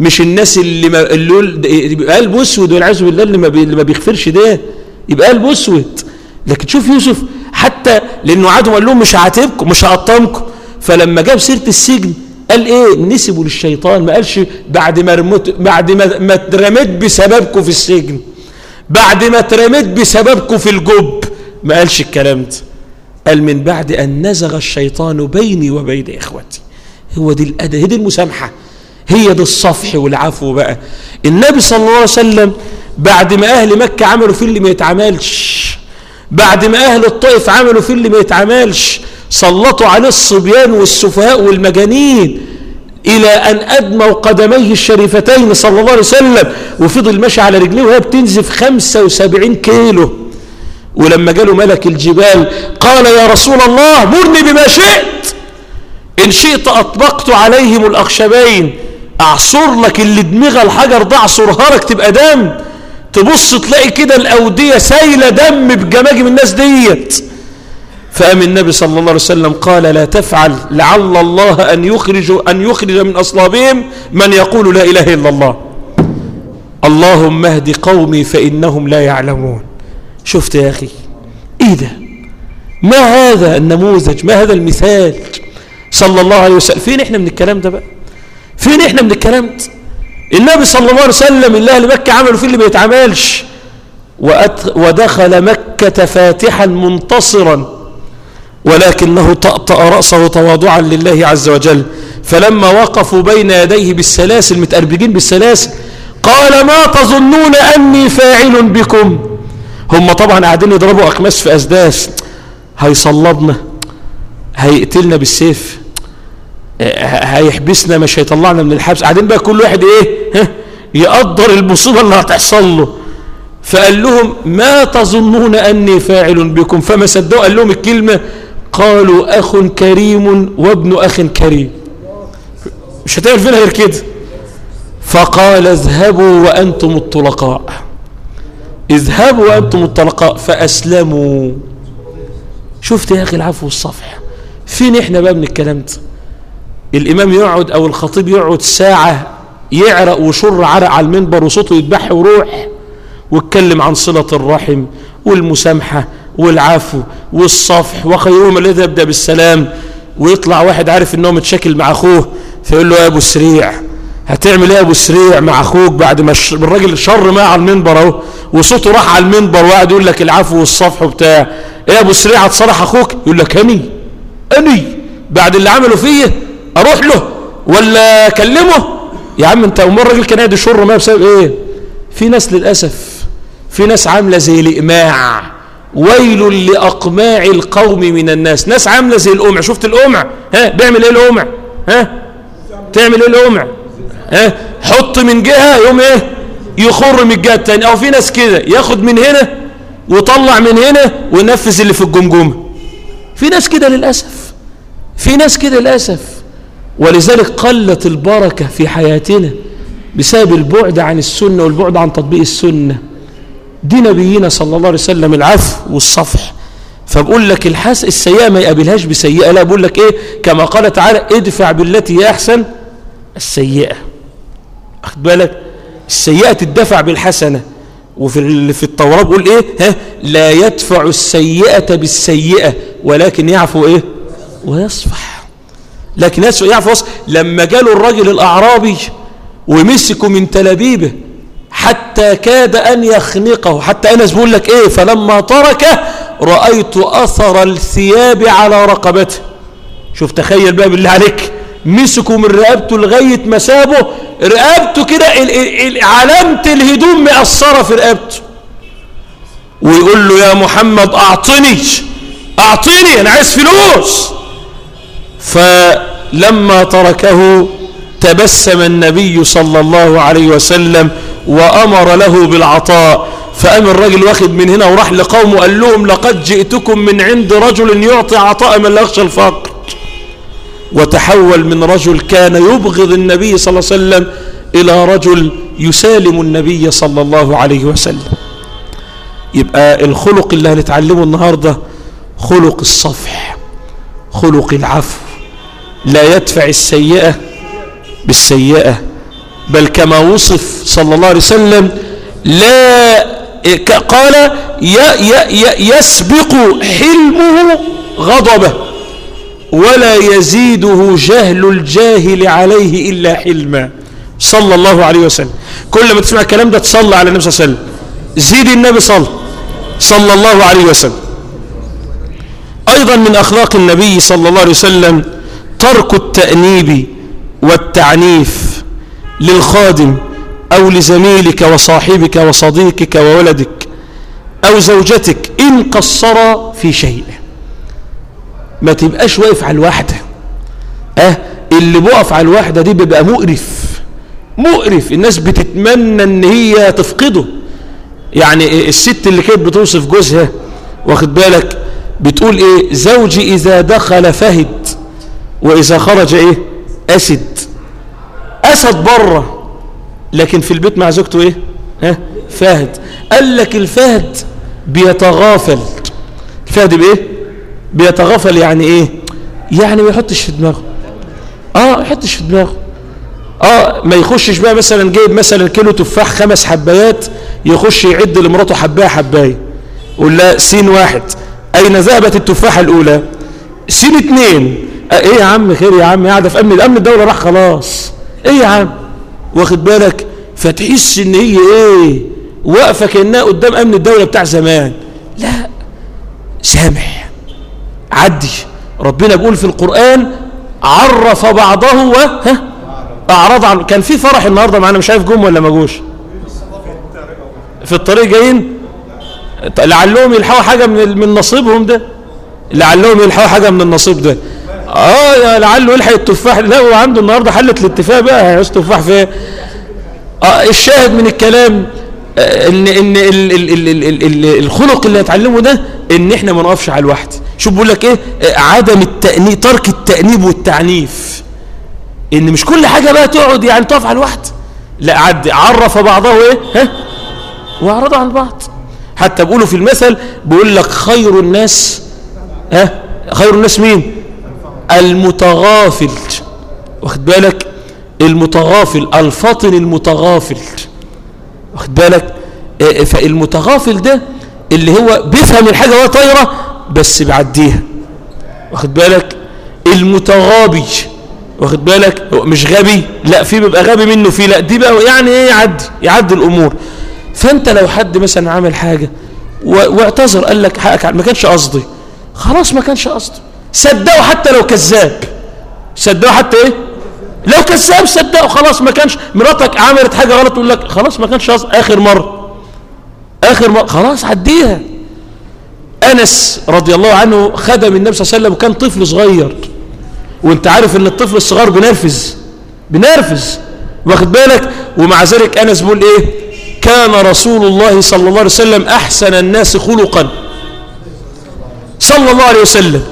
مش الناس اللي ما اللي يبقى قلب أسود والعياذ بالله اللي ما, اللي ما بيغفرش ده. يبقى قلب أسود. لكن شوف يوسف حتى لأنه عادهم قال لهم مش هعاتبكم مش هقطمكم. فلما جاب سيرة السجن قال إيه؟ نسبوا للشيطان. ما قالش بعد ما رمت بعد ما ما اترميت بسببكم في السجن. بعد ما اترميت بسببكم في الجب. ما قالش الكلام ده. قال من بعد أن نزغ الشيطان بيني وبين إخوتي. هو دي الأدب هي دي المسامحة. هي دي الصفح والعفو بقى. النبي صلى الله عليه وسلم بعد ما أهل مكة عملوا فيه اللي ما يتعملش بعد ما أهل الطائف عملوا فيه اللي ما يتعملش سلطوا عليه الصبيان والسفهاء والمجانين إلى أن أدموا قدميه الشريفتين صلى الله عليه وسلم وفضل ماشي على رجليه وهي بتنزف 75 كيلو. ولما جاله ملك الجبال قال يا رسول الله مرني بما شئت. إن شئت أطبقت عليهم الأخشبين. أعصر لك اللي دماغ الحجر ده أعصرها لك تبقى دم. تبص تلاقي كده الأودية سايلة دم بجماجم الناس ديت. فقام النبي صلى الله عليه وسلم قال لا تفعل لعل الله أن يخرج, أن يخرج من أصلابهم من يقول لا إله إلا الله. اللهم اهد قومي فإنهم لا يعلمون. شفت يا أخي؟ إيه ده؟ ما هذا النموذج؟ ما هذا المثال؟ صلى الله عليه وسلم. فين إحنا من الكلام ده بقى؟ فين إحنا من الكلام ده؟ النبي صلى الله عليه وسلم اللي أهل مكة عملوا فيه اللي ما يتعملش. ودخل مكة فاتحا منتصرا ولكنه طأطأ رأسه تواضعا لله عز وجل. فلما وقفوا بين يديه بالسلاسل متأربجين بالسلاسل قال ما تظنون أني فاعل بكم؟ هم طبعا قاعدين يضربوا أقماس في أسداس. هيصلبنا هيقتلنا بالسيف. هيحبسنا مش هيطلعنا من الحبس. قاعدين بقى كل واحد إيه؟ يقدر المصيبة اللي هتحصل له. فقال لهم ما تظنون أني فاعل بكم؟ فما صدقوا قال لهم الكلمة قالوا أخ كريم وابن أخ كريم. مش هتعمل فينا غير كده. فقال اذهبوا وأنتم الطلقاء. اذهبوا وأنتم الطلقاء. فأسلموا. شفت يا أخي العفو والصفح. فين إحنا بقى من الكلام ده؟ الإمام يقعد أو الخطيب يقعد ساعة يعرق وشر عرق على المنبر وصوته يتبح وروح واتكلم عن صلة الرحم والمسامحة والعفو والصفح وخيرهم الذي يبدأ بالسلام ويطلع واحد عارف إنه متشكل مع أخوه فيقول له يا أبو سريع هتعمل إيه يا أبو سريع مع أخوك بعد ما الراجل شر معاه على المنبر أهو وصوته راح على المنبر وقعد يقول لك العفو والصفح وبتاع. إيه يا أبو سريع هتصالح أخوك؟ يقول لك اني اني بعد اللي عمله فيا. أروح له ولا اكلمه؟ يا عم انت امال الراجل كان قاعد يشر معاه بسبب إيه؟ في ناس للأسف في ناس عاملة زي الإقماع. ويل لأقماع القوم من الناس. ناس عاملة زي القمع. شفت القمع؟ ها؟ بيعمل إيه القمع؟ ها؟ تعمل إيه القمع؟ ها؟ حط من جهة يوم إيه؟ يخر من الجهة التانية. أو في ناس كده. ياخد من هنا وطلع من هنا وينفذ اللي في الجمجمة. في ناس كده للأسف. في ناس كده للأسف. ولذلك قلت البركة في حياتنا بسبب البعد عن السنة والبعد عن تطبيق السنة. دي نبينا صلى الله عليه وسلم العفو والصفح. فبقول لك الحس السيئة ما يقابلهاش بسيئة لا بقول لك إيه؟ كما قال تعالى ادفع بالتي هي أحسن السيئة. أخد بالك؟ السيئة تدفع بالحسنة. وفي في التوراة بيقول إيه؟ ها؟ لا يدفع السيئة بالسيئة ولكن يعفو إيه؟ ويصفح. لكن يعفو ويصفح لما جاله الرجل الأعرابي ومسكوا من تلابيبه حتى كاد أن يخنقه. حتى أنس بيقول لك إيه؟ فلما تركه رأيت أثر الثياب على رقبته. شوف تخيل بقى بالله عليك. مسكوا من رقبته لغاية مسابه رقبته كده علامة الهدوم مأثرة في رقبته. ويقول له يا محمد أعطني أعطني أنا عايز فلوس. فلما تركه تبسم النبي صلى الله عليه وسلم وأمر له بالعطاء فقام الراجل واخد من هنا وراح لقومه قال لهم لقد جئتكم من عند رجل يعطي عطاء من لا يخشى الفقر. وتحول من رجل كان يبغض النبي صلى الله عليه وسلم إلى رجل يسالم النبي صلى الله عليه وسلم. يبقى الخلق اللي هنتعلمه النهاردة خلق الصفح خلق العفو. لا يدفع السيئة بالسيئة بل كما وصف صلى الله عليه وسلم لا قال يسبق حلمه غضبه ولا يزيده جهل الجاهل عليه إلا حلما. صلى الله عليه وسلم. كل ما تسمع الكلام ده تصلى على النبي صلى الله عليه وسلم. زيد النبي صلى صلى الله عليه وسلم. أيضا من أخلاق النبي صلى الله عليه وسلم ترك التأنيب والتعنيف للخادم أو لزميلك وصاحبك وصديقك وولدك أو زوجتك إن قصر في شيء. ما تبقاش واقف على الواحدة أه اللي بقف على الواحدة دي بيبقى مقرف. مقرف. الناس بتتمنى إن هي تفقده. يعني الست اللي كانت بتوصف جوزها واخد بالك؟ بتقول إيه؟ زوجي إذا دخل فهد. وإذا خرج إيه؟ أسد. أسد بره. لكن في البيت مع زوجته إيه؟ ها؟ فهد. قال لك الفهد بيتغافل. الفهد بإيه؟ بيتغافل يعني إيه؟ يعني ما يحطش في دماغه. آه ما يحطش في دماغه. آه ما يخشش بقى مثلا جايب مثلا كيلو تفاح خمس حبايات يخش يعد لمراته حباية حباية. يقول لها سين واحد. أين ذهبت التفاحة الأولى؟ سين اتنين. آه إيه يا عم خير يا عم قاعدة في أمن امن الدولة راح خلاص. إيه يا عم؟ واخد بالك؟ فتحس إن هي إيه واقفة كأنها قدام أمن الدولة بتاع زمان. لا سامح عدي ربنا بيقول في القرآن عرف بعضه و ها؟ أعرض عن كان في فرح النهارده معانا مش عارف جم ولا ما جوش. في الطريق جايين؟ لعلهم يلحقوا حاجة من من نصيبهم ده. لعلهم يلحقوا حاجة من النصيب ده. آه لعله يلحق التفاح. لا هو عنده النهارده حلة الاتفاق بقى. هيعوز تفاح فين آه الشاهد من الكلام آه إن إن ال ال ال ال ال الخلق اللي هتعلمه ده إن إحنا ما نقفش على الواحد شوف بيقول لك إيه؟ آه عدم التأنيب ترك التأنيب والتعنيف. إن مش كل حاجة بقى تقعد يعني تقف على الواحد لا عد عرف بعضه إيه؟ ها؟ واعرضوا عن بعض حتى بيقولوا في المثل بيقول لك خير الناس ها؟ خير الناس مين؟ المتغافل. واخد بالك؟ المتغافل الفاطن المتغافل. واخد بالك؟ فالمتغافل ده اللي هو بيفهم الحاجة وهي طايرة بس بيعديها. واخد بالك؟ المتغابي. واخد بالك؟ مش غبي. لا في بيبقى غبي منه في لا. دي بقى يعني إيه؟ يعدي يعدي الأمور. فأنت لو حد مثلا عمل حاجة واعتذر قال لك حقك ما كانش قصدي. خلاص ما كانش قصدي. صدقه حتى لو كذاب. صدقه حتى إيه؟ لو كذاب صدقه خلاص ما كانش مراتك عملت حاجة غلط تقول لك خلاص ما كانش قصدي آخر مرة. آخر مرة خلاص عديها. أنس رضي الله عنه خدم النبي صلى الله عليه وسلم وكان طفل صغير. وأنت عارف إن الطفل الصغير بنرفز بنرفز. واخد بالك؟ ومع ذلك أنس بيقول إيه؟ كان رسول الله صلى الله عليه وسلم أحسن الناس خلقا. صلى الله عليه وسلم.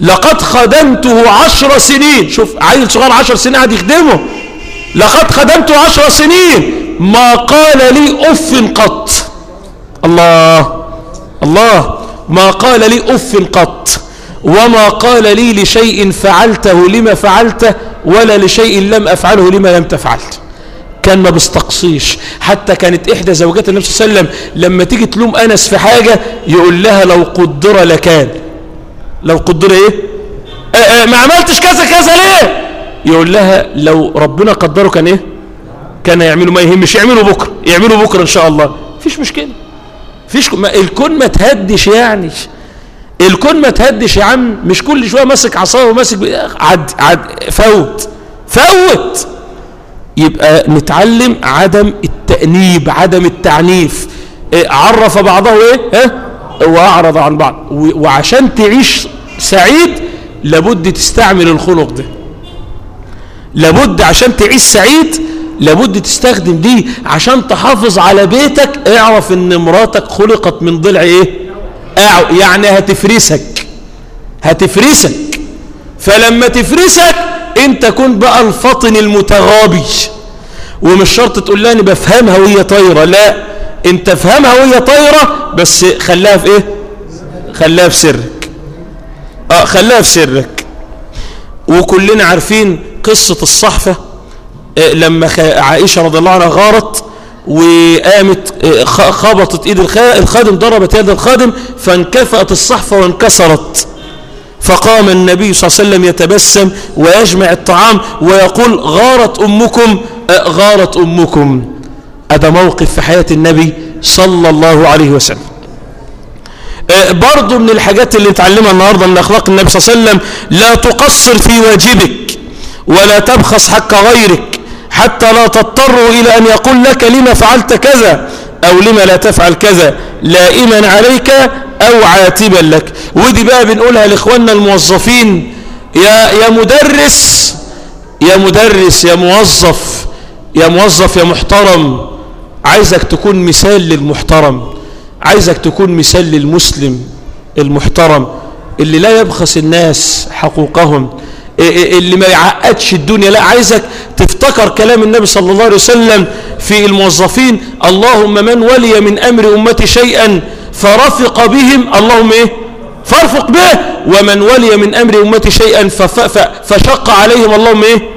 لقد خدمته عشر سنين. شوف عيل صغير عشر سنين قاعد يخدمه. لقد خدمته عشر سنين. ما قال لي أف قط. الله الله. ما قال لي أف قط. وما قال لي لشيء فعلته لما فعلته ولا لشيء لم أفعله لما لم تفعلت. كان ما بيستقصيش حتى كانت إحدى زوجات النبي صلى الله عليه وسلم لما تيجي تلوم أنس في حاجة يقول لها لو قدر لكان. لو قدر إيه؟ آه آه ما عملتش كذا كذا ليه؟ يقول لها لو ربنا قدره كان إيه؟ كان يعملوا ما يهمش يعملوا بكرة يعملوا بكرة إن شاء الله. فيش مشكلة. فيش ما الكون ما تهدش يعني. الكون ما تهدش يا عم. مش كل شوية ماسك عصاية وماسك عد عد فوت فوت. يبقى نتعلم عدم التأنيب عدم التعنيف. إيه عرف بعضه إيه؟ ها؟ واعرض عن بعض. وعشان تعيش سعيد لابد تستعمل الخلق ده. لابد عشان تعيش سعيد لابد تستخدم دي عشان تحافظ على بيتك. اعرف ان مراتك خلقت من ضلع إيه؟ يعني هتفرسك. هتفرسك. فلما تفرسك انت كن بقى الفطن المتغابي. ومش شرط تقول لها أنا بفهمها وهي طايرة. لا. انت فهمها وهي طايرة بس خلاها في إيه؟ خلاها في سرك. آه خلاها في سرك. وكلنا عارفين قصة الصحفة آه لما عائشة رضي الله عنها غارت وقامت آه خبطت إيد الخادم ضربت يد الخادم فانكفأت الصحفة وانكسرت. فقام النبي صلى الله عليه وسلم يتبسم ويجمع الطعام ويقول غارت أمكم غارت أمكم. هذا موقف في حياة النبي صلى الله عليه وسلم. برضو من الحاجات اللي نتعلمها النهاردة من أخلاق النبي صلى الله عليه وسلم لا تقصر في واجبك ولا تبخس حق غيرك حتى لا تضطر إلى أن يقول لك لما فعلت كذا أو لما لا تفعل كذا لائما عليك أو عاتبا لك. ودي بقى بنقولها لإخواننا الموظفين يا, يا مدرس يا مدرس يا موظف يا موظف يا محترم عايزك تكون مثال للمحترم عايزك تكون مثال للمسلم المحترم اللي لا يبخس الناس حقوقهم اللي ما يعقدش الدنيا لا عايزك تفتكر كلام النبي صلى الله عليه وسلم في الموظفين اللهم من ولي من أمر أمتي شيئا فرفق بهم اللهم إيه؟ فارفق به ومن ولي من أمر أمتي شيئا فشق عليهم اللهم إيه؟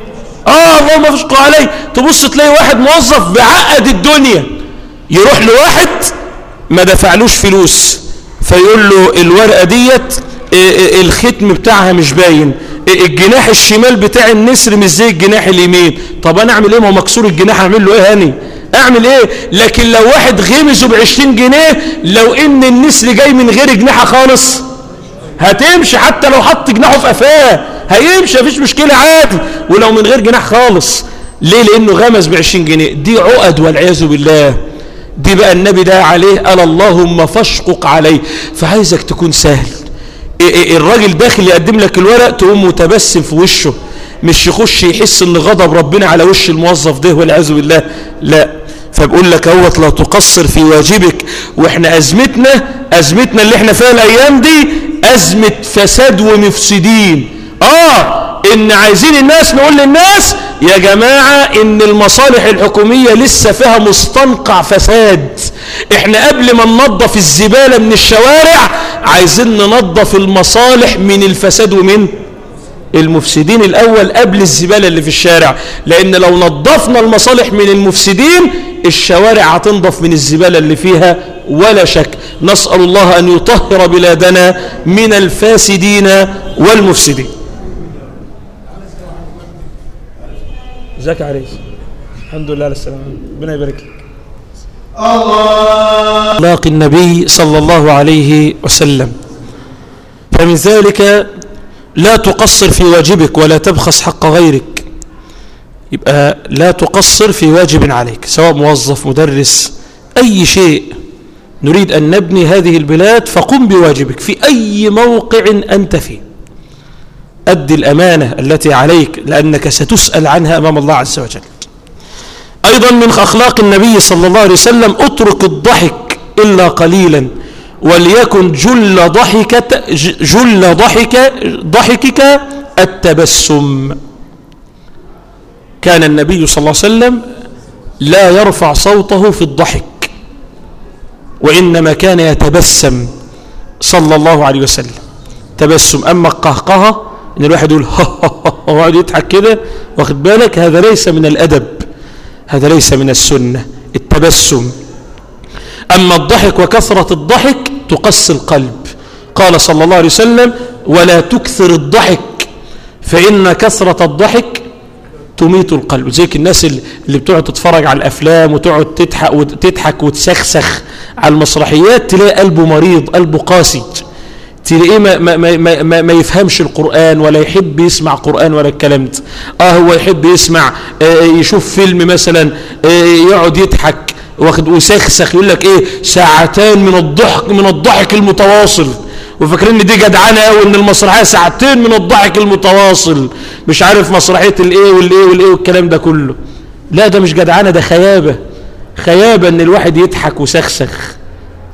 آه اللهم فشق عليه تبص تلاقي واحد موظف بعقد الدنيا. يروح لواحد ما دفعلوش فلوس. فيقول له الورقة ديت الختم بتاعها مش باين. الجناح الشمال بتاع النسر مش زي الجناح اليمين. طب أنا أعمل إيه؟ ما هو مكسور الجناح أعمل له إيه هاني؟ أعمل إيه؟ لكن لو واحد غمزه بعشرين جنيه لو إن النسر جاي من غير جناحة خالص. هتمشي حتى لو حط جناحه في قفاه. هيمشي مفيش مشكلة عادي. ولو من غير جناح خالص. ليه؟ لأنه غمز بعشرين جنيه. دي عقد والعياذ بالله. دي بقى النبي ده عليه قال اللهم فاشقق عليه. فعايزك تكون سهل. الراجل داخل يقدم لك الورق تقوم متبسم في وشه. مش يخش يحس إن غضب ربنا على وش الموظف ده والعياذ بالله. لا. فبقول لك أهوت لا تقصر في واجبك. وإحنا أزمتنا أزمتنا اللي إحنا فيها الأيام دي أزمة فساد ومفسدين. آه إن عايزين الناس نقول للناس يا جماعة إن المصالح الحكومية لسه فيها مستنقع فساد. إحنا قبل ما ننظف الزبالة من الشوارع عايزين ننظف المصالح من الفساد ومن المفسدين الأول قبل الزبالة اللي في الشارع. لأن لو نظفنا المصالح من المفسدين الشوارع هتنضف من الزبالة اللي فيها ولا شك. نسأل الله أن يطهر بلادنا من الفاسدين والمفسدين. ازيك يا عريس الحمد لله على السلامة ربنا يبارك لك. الله. لاقي النبي صلى الله عليه وسلم. فمن ذلك لا تقصر في واجبك ولا تبخس حق غيرك. يبقى لا تقصر في واجب عليك سواء موظف مدرس أي شيء. نريد أن نبني هذه البلاد فقم بواجبك في أي موقع أنت فيه. أدي الأمانة التي عليك لأنك ستسأل عنها أمام الله عز وجل. أيضا من أخلاق النبي صلى الله عليه وسلم اترك الضحك إلا قليلا وليكن جل ضحكة جل ضحك ضحكك التبسم. كان النبي صلى الله عليه وسلم لا يرفع صوته في الضحك وإنما كان يتبسم صلى الله عليه وسلم. تبسم أما القهقهة إن الواحد يقول وقعد يضحك كده واخد بالك؟ هذا ليس من الأدب هذا ليس من السنة التبسم. أما الضحك وكثرة الضحك تقسي القلب. قال صلى الله عليه وسلم ولا تكثر الضحك فإن كثرة الضحك تميت القلب. زيك الناس اللي بتقعد تتفرج على الأفلام وتقعد تضحك وتضحك وتسخسخ على المسرحيات تلاقي قلبه مريض قلبه قاسي. تلاقيه ما, ما, ما, ما, ما يفهمش القرآن ولا يحب يسمع قرآن ولا الكلام ده. آه هو يحب يسمع آه يشوف فيلم مثلا آه يقعد يضحك واخد ويسخسخ. يقول لك إيه؟ ساعتين من الضحك من الضحك المتواصل. وفاكرين ان دي جدعانه قوي إن المسرحية ساعتين من الضحك المتواصل. مش عارف مسرحية الايه والايه والايه والكلام ده كله. لا ده مش جدعانه ده خيابة. خيابة إن الواحد يضحك وسخسخ.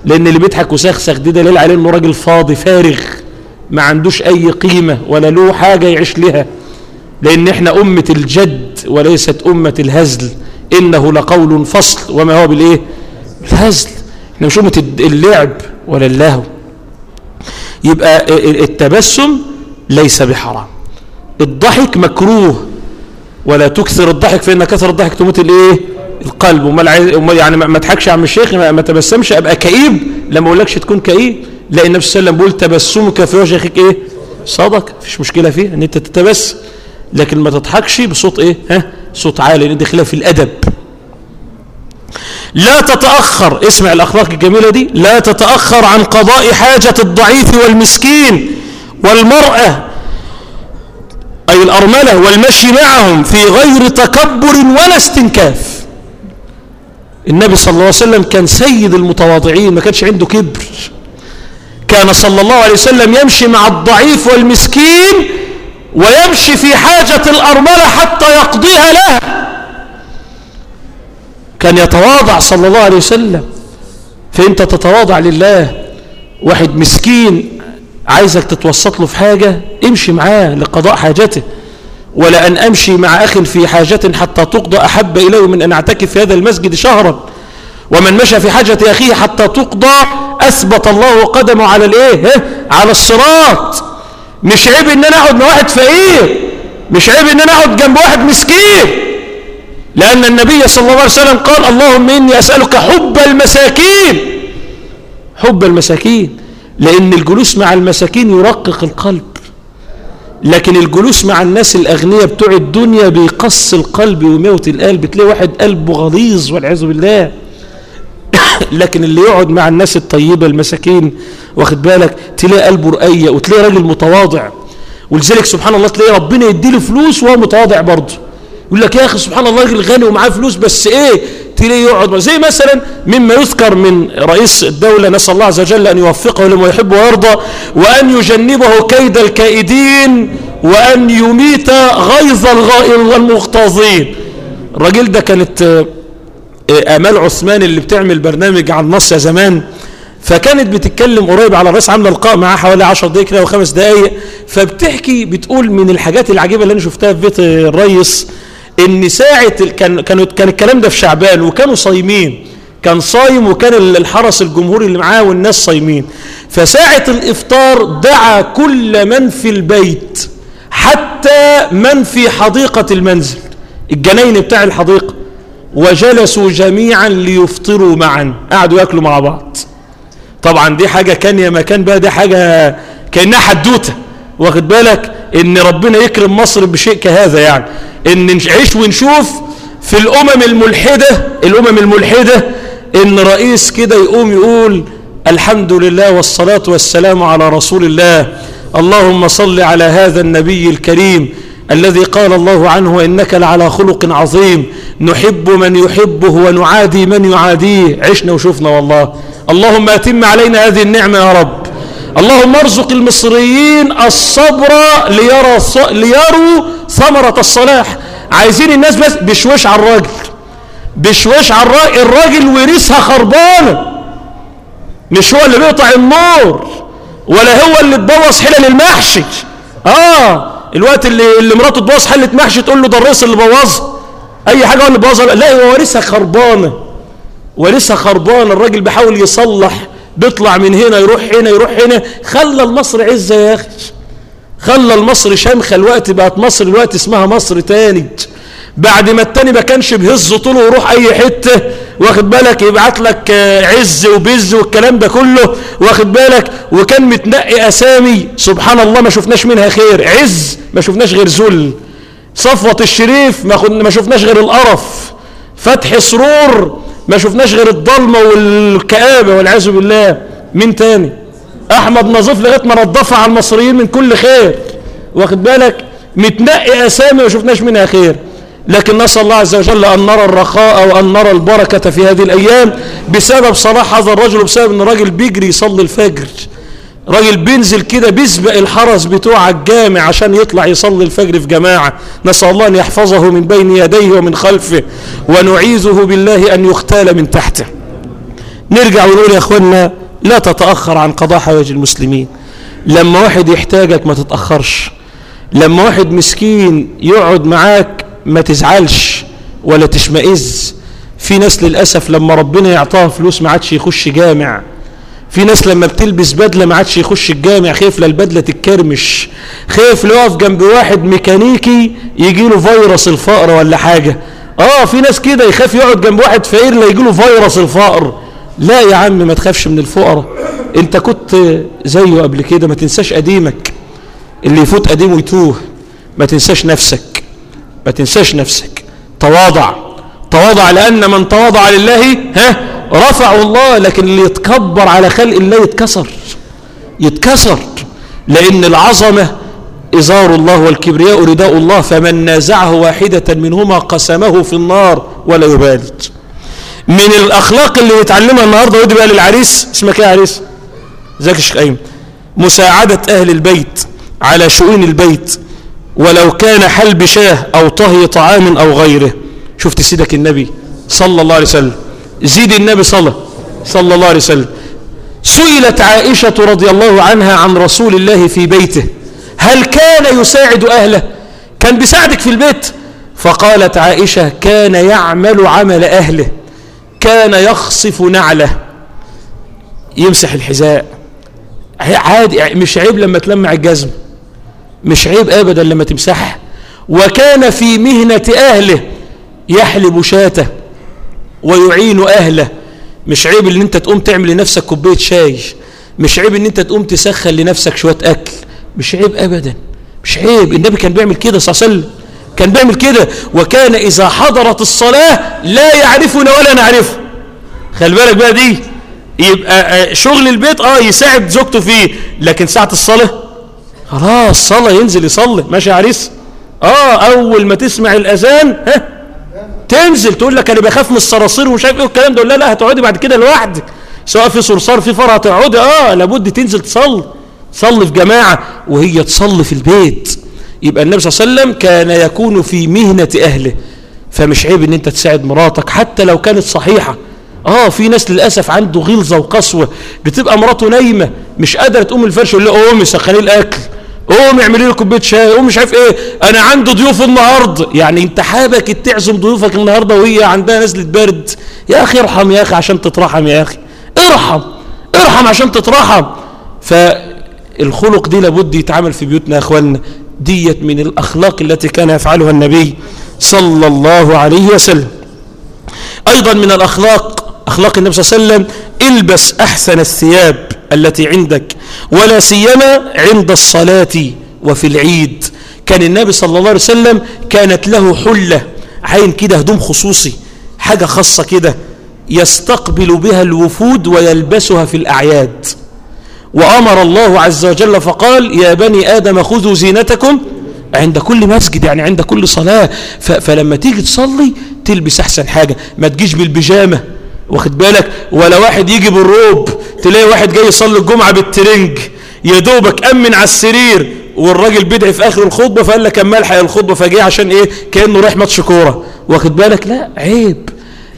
لأن اللي بيضحك وسخسخ دي دليل عليه إنه راجل فاضي فارغ. ما عندوش أي قيمة ولا له حاجة يعيش لها. لأن إحنا أمة الجد وليست أمة الهزل. إنه لقول فصل وما هو بالإيه؟ الهزل إحنا مش أمة اللعب ولا اللهو. يبقى التبسم ليس بحرام. الضحك مكروه ولا تكثر الضحك فإن كثر الضحك تموت الإيه؟ القلب. وما يعني ما تضحكش يا عم الشيخ ما تبسمش أبقى كئيب. لما أقولكش تكون كئيب. لا النبي صلى الله عليه وسلم بيقول تبسمك في وجه اخيك إيه؟ صدق. مفيش مشكلة فيه إن أنت تتبسم لكن ما تضحكش بصوت إيه؟ ها؟ صوت عالي لأن دي خلاف الأدب. لا تتأخر اسمع الأخلاق الجميلة دي لا تتأخر عن قضاء حاجة الضعيف والمسكين والمرأة أي الأرملة والمشي معهم في غير تكبر ولا استنكاف. النبي صلى الله عليه وسلم كان سيد المتواضعين ما كانش عنده كبر. كان صلى الله عليه وسلم يمشي مع الضعيف والمسكين ويمشي في حاجة الأرملة حتى يقضيها لها. كان يتواضع صلى الله عليه وسلم. فأنت تتواضع لله. واحد مسكين عايزك تتوسط له في حاجة امشي معاه لقضاء حاجته. ولا أن أمشي مع أخ في حاجة حتى تقضى أحب إليه من أن أعتكف في هذا المسجد شهرا. ومن مشى في حاجة أخيه حتى تقضى أثبت الله قدمه على الإيه؟ على الصراط. مش عيب إن أنا أقعد مع واحد فقير. مش عيب إن أنا أقعد جنب واحد مسكين. لأن النبي صلى الله عليه وسلم قال اللهم إني أسألك حب المساكين. حب المساكين. لأن الجلوس مع المساكين يرقق القلب. لكن الجلوس مع الناس الأغنياء بتوع الدنيا بيقص القلب ويموت القلب. تلاقي واحد قلبه غليظ والعياذ بالله. لكن اللي يقعد مع الناس الطيبة المساكين واخد بالك؟ تلاقي قلبه رقية وتلاقي راجل متواضع. ولذلك سبحان الله تلاقي ربنا يديله فلوس وهو متواضع برضه. يقول لك يا أخي سبحان الله راجل غني ومعاه فلوس بس إيه؟ تلاقيه يقعد زي مثلا مما يذكر من رئيس الدولة نسأل الله عز وجل أن يوفقه لما يحب ويرضى وأن يجنبه كيد الكائدين وأن يميت غيظ الغائل والمغتاظين الراجل ده كانت آمال عثمان اللي بتعمل برنامج عن مصر زمان. فكانت بتتكلم قريب على الرئيس عاملة لقاء معاه حوالي 10 دقايق كده وخمس دقايق. فبتحكي بتقول من الحاجات العجيبة اللي أنا شفتها في بيت الرئيس إن ساعة كان كان كان الكلام ده في شعبان وكانوا صايمين. كان صايم وكان الحرس الجمهوري اللي معاه والناس صايمين. فساعة الإفطار دعا كل من في البيت حتى من في حديقة المنزل. الجناين بتاع الحديقة. وجلسوا جميعا ليفطروا معا. قعدوا ياكلوا مع بعض. طبعا دي حاجة كان يا مكان بقى دي حاجة كأنها حدوتة. واخد بالك؟ إن ربنا يكرم مصر بشيء كهذا يعني. إن نعيش ونشوف في الأمم الملحدة الأمم الملحدة إن رئيس كده يقوم يقول الحمد لله والصلاة والسلام على رسول الله. اللهم صل على هذا النبي الكريم الذي قال الله عنه وإنك لعلى خلق عظيم. نحب من يحبه ونعادي من يعاديه. عشنا وشفنا والله. اللهم أتم علينا هذه النعمة يا رب. اللهم ارزق المصريين الصبر ليرى ليروا ثمرة الصلاح. عايزين الناس بس بشوش على الراجل. بشوش على الراجل الراجل ورثها خربانة. مش هو اللي بيقطع النور ولا هو اللي تبوظ حلل المحشي. آه الوقت اللي, اللي مراته تبوظ حلة محشي تقول له ده الرئيس اللي بوظها. أي حاجة هو اللي بوظها؟ لا هو وارثها خربانة. وارثها خربانة. الراجل بيحاول يصلح. بيطلع من هنا يروح هنا يروح هنا. خلى المصر عزة يا أخي. خلى المصر شامخة الوقت بقت مصر الوقت اسمها مصر تاني. بعد ما التاني ما كانش بهز طوله ويروح أي حتة. واخد بالك؟ يبعت لك عز وبز والكلام ده كله. واخد بالك؟ وكان متنقي أسامي. سبحان الله ما شفناش منها خير. عز ما شفناش غير ذل. صفوة الشريف ما شفناش غير القرف. فتح سرور. ما شفناش غير الضلمة والكآبة والعياذ بالله. مين تاني؟ أحمد نظيف لغاية ما نظفها على المصريين من كل خير. واخد بالك؟ متنقي أسامي ما شفناش منها خير. لكن نسأل الله عز وجل أن نرى الرخاء وأن نرى البركة في هذه الأيام بسبب صلاح هذا الرجل وبسبب أن الراجل بيجري يصلي الفجر. راجل بينزل كده بيسبق الحرس بتوع الجامع عشان يطلع يصلي الفجر في جماعة. نسأل الله أن يحفظه من بين يديه ومن خلفه ونعيذه بالله أن يختال من تحته. نرجع ونقول يا أخوانا لا تتأخر عن قضاء حوائج المسلمين. لما واحد يحتاجك ما تتأخرش. لما واحد مسكين يقعد معاك ما تزعلش ولا تشمئز. في ناس للأسف لما ربنا يعطاها فلوس ما عادش يخش جامع. في ناس لما بتلبس بدلة ما عادش يخش الجامع خايف للبدلة تتكرمش. خايف لو يقف جنب واحد ميكانيكي يجي له فيروس الفقر ولا حاجة. آه في ناس كده يخاف يقعد جنب واحد فقير لا يجي له فيروس الفقر. لا يا عم ما تخافش من الفقراء. انت كنت زيه قبل كده ما تنساش قديمك. اللي يفوت قديمه يتوه ما تنساش نفسك. ما تنساش نفسك. تواضع. تواضع لأن من تواضع لله ها؟ رفعه الله لكن اللي يتكبر على خلق الله يتكسر. يتكسر. لأن العظمة إزار الله والكبرياء رداء الله فمن نازعه واحدة منهما قسمه في النار ولا يبالي من الأخلاق اللي يتعلمها النهاردة ودي بقى للعريس. اسمك إيه يا عريس؟ ازيك يا شيخ مساعدة أهل البيت على شؤون البيت. ولو كان حلب شاه أو طهي طعام أو غيره. شفت سيدك النبي صلى الله عليه وسلم. زيد النبي صلى صلى الله عليه وسلم. سئلت عائشة رضي الله عنها عن رسول الله في بيته هل كان يساعد أهله؟ كان بيساعدك في البيت؟ فقالت عائشة كان يعمل عمل أهله كان يخصف نعله. يمسح الحذاء. عادي مش عيب لما تلمع الجزم مش عيب أبدا لما تمسحها وكان في مهنة أهله يحلب شاته. ويعين أهله. مش عيب ان أنت تقوم تعمل لنفسك كوباية شاي. مش عيب إن أنت تقوم تسخن لنفسك شوية أكل. مش عيب ابدا. مش عيب. النبي كان بيعمل كده صلى الله عليه وسلم. كان بيعمل كده. وكان إذا حضرت الصلاة لا يعرفنا ولا نعرفه. خلي بالك بقى دي. يبقى شغل البيت آه يساعد زوجته فيه. لكن ساعة الصلاة؟ خلاص صلاة ينزل يصلي. ماشي يا عريس؟ آه أول ما تسمع الأذان ها؟ تنزل تقول لك أنا بخاف من الصراصير ومش عارف إيه والكلام ده لا لا هتقعدي بعد كده لوحدك سواء في صرصار في فرع تقعدي آه لابد تنزل تصلي تصلي في جماعة وهي تصلي في البيت. يبقى النبي صلى الله عليه وسلم كان يكون في مهنة أهله. فمش عيب إن أنت تساعد مراتك حتى لو كانت صحيحة. آه في ناس للأسف عنده غلظة وقسوة بتبقى مراته نايمة مش قادرة تقوم الفرش يقول لها قومي سخني الأكل. قوم اعملي لي كوبايه شاي قوم مش عارف إيه. أنا عندي ضيوف النهارده يعني أنت حابك تعزم ضيوفك النهارده وهي عندها نزلة برد. يا أخي ارحم يا أخي عشان تترحم يا أخي. ارحم ارحم عشان تترحم. فالخلق دي لابد يتعامل في بيوتنا يا إخواننا. ديت من الأخلاق التي كان يفعلها النبي صلى الله عليه وسلم. أيضا من الأخلاق أخلاق النبي صلى الله عليه وسلم البس أحسن الثياب. التي عندك ولا سيما عند الصلاة وفي العيد. كان النبي صلى الله عليه وسلم كانت له حلة عيد كده هدوم خصوصي حاجة خاصة كده يستقبل بها الوفود ويلبسها في الأعياد. وأمر الله عز وجل فقال يا بني آدم خذوا زينتكم عند كل مسجد يعني عند كل صلاة. فلما تيجي تصلي تلبس أحسن حاجة ما تجيش بالبيجامة واخد بالك؟ ولا واحد يجي بالروب. تلاقي واحد جاي يصلي الجمعة بالترنج يا دوبك قام من على السرير والراجل بيدعي في آخر الخطبة فقال لك أما ألحق الخطبة فجاي عشان إيه؟ كأنه رايح ماتش كورة. واخد بالك؟ لا عيب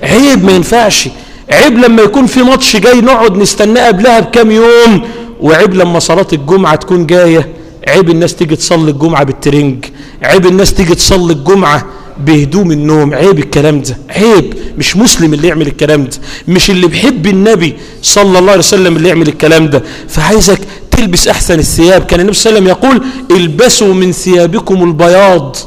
عيب ما ينفعش. عيب لما يكون في ماتش جاي نقعد نستناه قبلها بكام يوم. وعيب لما صلاة الجمعة تكون جاية. عيب الناس تيجي تصلي الجمعة بالترنج. عيب الناس تيجي تصلي الجمعة بهدوم النوم عيب الكلام ده عيب. مش مسلم اللي يعمل الكلام ده مش اللي بيحب النبي صلى الله عليه وسلم اللي يعمل الكلام ده. فعايزك تلبس أحسن الثياب. كان النبي صلى الله عليه وسلم يقول البسوا من ثيابكم البياض.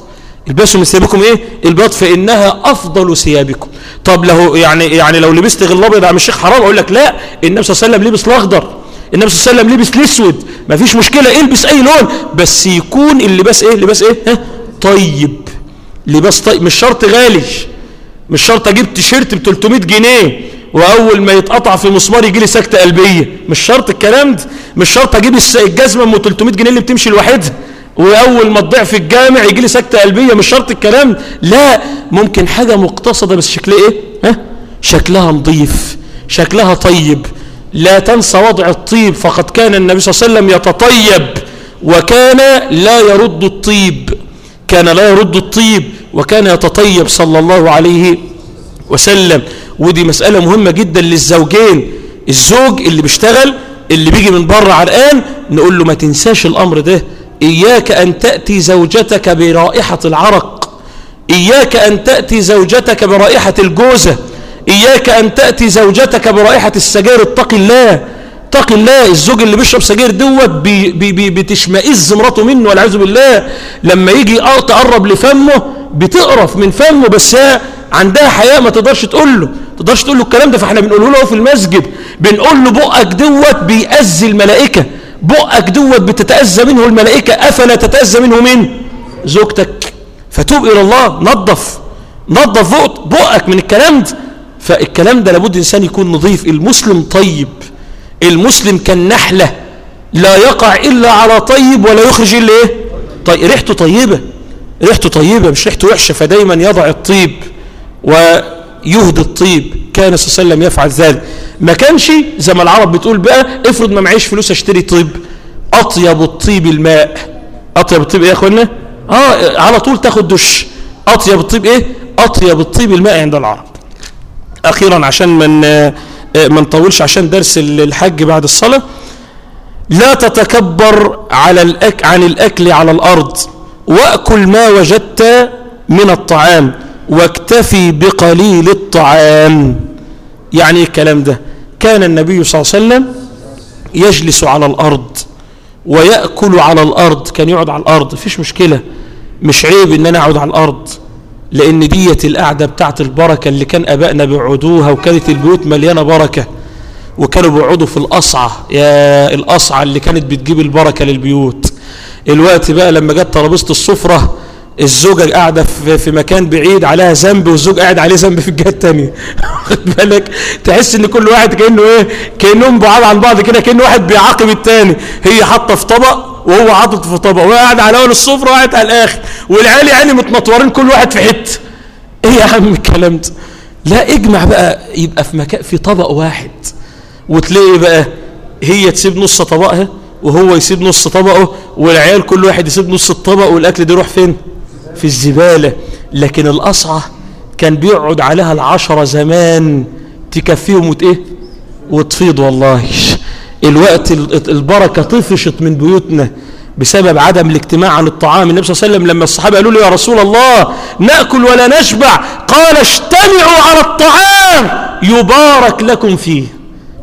البسوا من ثيابكم إيه؟ البياض فإنها أفضل ثيابكم. طب له يعني يعني لو لبست غير الأبيض يا عم الشيخ حرام؟ أقول لك لا. النبي صلى الله عليه وسلم لبس الأخضر. النبي صلى الله عليه وسلم لبس الأسود. ما فيش مشكلة البس أي لون. بس يكون اللباس إيه؟ لباس إيه؟ ها؟ طيب. لباس طيب مش شرط غالي. مش شرط أجيب تيشيرت ب 300 جنيه وأول ما يتقطع في مسمار يجي لي سكتة قلبية. مش شرط الكلام ده. مش شرط أجيب الجزمة أم 300 جنيه اللي بتمشي لوحدها وأول ما تضيع في الجامع يجي لي سكتة قلبية. مش شرط الكلام. لا ممكن حاجة مقتصدة بس شكلها إيه؟ ها؟ شكلها نظيف. شكلها طيب. لا تنسى وضع الطيب. فقد كان النبي صلى الله عليه وسلم يتطيب وكان لا يرد الطيب. كان لا يرد الطيب وكان يتطيب صلى الله عليه وسلم. ودي مسألة مهمة جدا للزوجين. الزوج اللي بيشتغل اللي بيجي من بره عرقان نقول له ما تنساش الأمر ده. إياك أن تأتي زوجتك برائحة العرق. إياك أن تأتي زوجتك برائحة الجوزة. إياك أن تأتي زوجتك برائحة السجاير اتق الله. اتق الله الزوج اللي بيشرب سجاير دوت بي بي بي بتشمئز مراته منه والعياذ بالله. لما يجي تقرب لفمه بتقرف من فمه بس هي عندها حياء ما تقدرش تقول له. تقدرش تقول له الكلام ده فإحنا بنقوله له في المسجد. بنقول له بقك دوت بيأذي الملائكة. بقك دوت بتتأذى منه الملائكة أفلا تتأذى منه مين زوجتك. فتوب إلى الله نظف نظف بقك من الكلام ده. فالكلام ده لابد إنسان يكون نظيف. المسلم طيب. المسلم كالنحلة لا يقع إلا على طيب ولا يخرج إلا إيه؟ طيب. ريحته طيبة. ريحته طيبة مش ريحته وحشة. فدايما يضع الطيب ويهدي الطيب. كان صلى الله عليه وسلم يفعل ذلك. ما كانش زي ما العرب بتقول بقى افرض ما معيش فلوس اشتري طيب. أطيب الطيب الماء. أطيب الطيب إيه يا اخوانا آه على طول تاخد دش. أطيب الطيب إيه؟ أطيب الطيب الماء عند العرب. أخيرا عشان من ما نطولش عشان درس الحج بعد الصلاة. لا تتكبر على الأك عن الأكل على الأرض. وأكل ما وجدت من الطعام. واكتفي بقليل الطعام. يعني الكلام ده؟ كان النبي صلى الله عليه وسلم يجلس على الأرض ويأكل على الأرض. كان يقعد على الأرض. فيش مشكلة. مش عيب إن أنا أقعد على الأرض. لأن دية القعدة بتاعت البركة اللي كان أبائنا بيقعدوها وكانت البيوت مليانة بركة وكانوا بيقعدوا في الأصعة يا الأصعة اللي كانت بتجيب البركة للبيوت. الوقت بقى لما جت ترابيزة السفرة الزوجة قاعدة في مكان بعيد عليها ذنب والزوج قاعد عليه ذنب في الجهة التانية. خد بالك؟ تحس إن كل واحد كأنه إيه؟ كأنهم بعاد عن بعض كده كأنه واحد بيعاقب التاني. هي حاطة في طبق وهو حاطط في طبق وهو قاعد على أول السفره وقاعد على الآخر. والعيال يعني متنطورين كل واحد في حتة. إيه يا عم الكلام ده؟ لا اجمع بقى يبقى في مكان في طبق واحد. وتلاقي بقى هي تسيب نص طبقها وهو يسيب نص طبقه والعيال كل واحد يسيب نص الطبق والأكل ده يروح فين؟ في الزبالة. لكن الاصعه كان بيقعد عليها العشرة زمان. تكفيهم وت إيه؟ وتفيض والله. الوقت البركة طفشت من بيوتنا بسبب عدم الاجتماع عن الطعام. النبي صلى الله عليه وسلم لما الصحابة قالوا له يا رسول الله نأكل ولا نشبع؟ قال اجتمعوا على الطعام يبارك لكم فيه.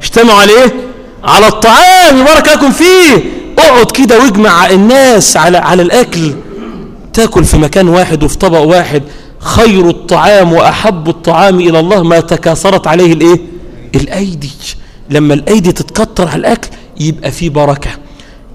اجتمعوا عليه على الطعام يبارك لكم فيه. اقعد كده واجمع الناس على على الأكل. تاكل في مكان واحد وفي طبق واحد. خير الطعام وأحب الطعام إلى الله ما تكاثرت عليه الإيه؟ الأيدي. لما الأيدي تتكتر على الأكل يبقى فيه بركة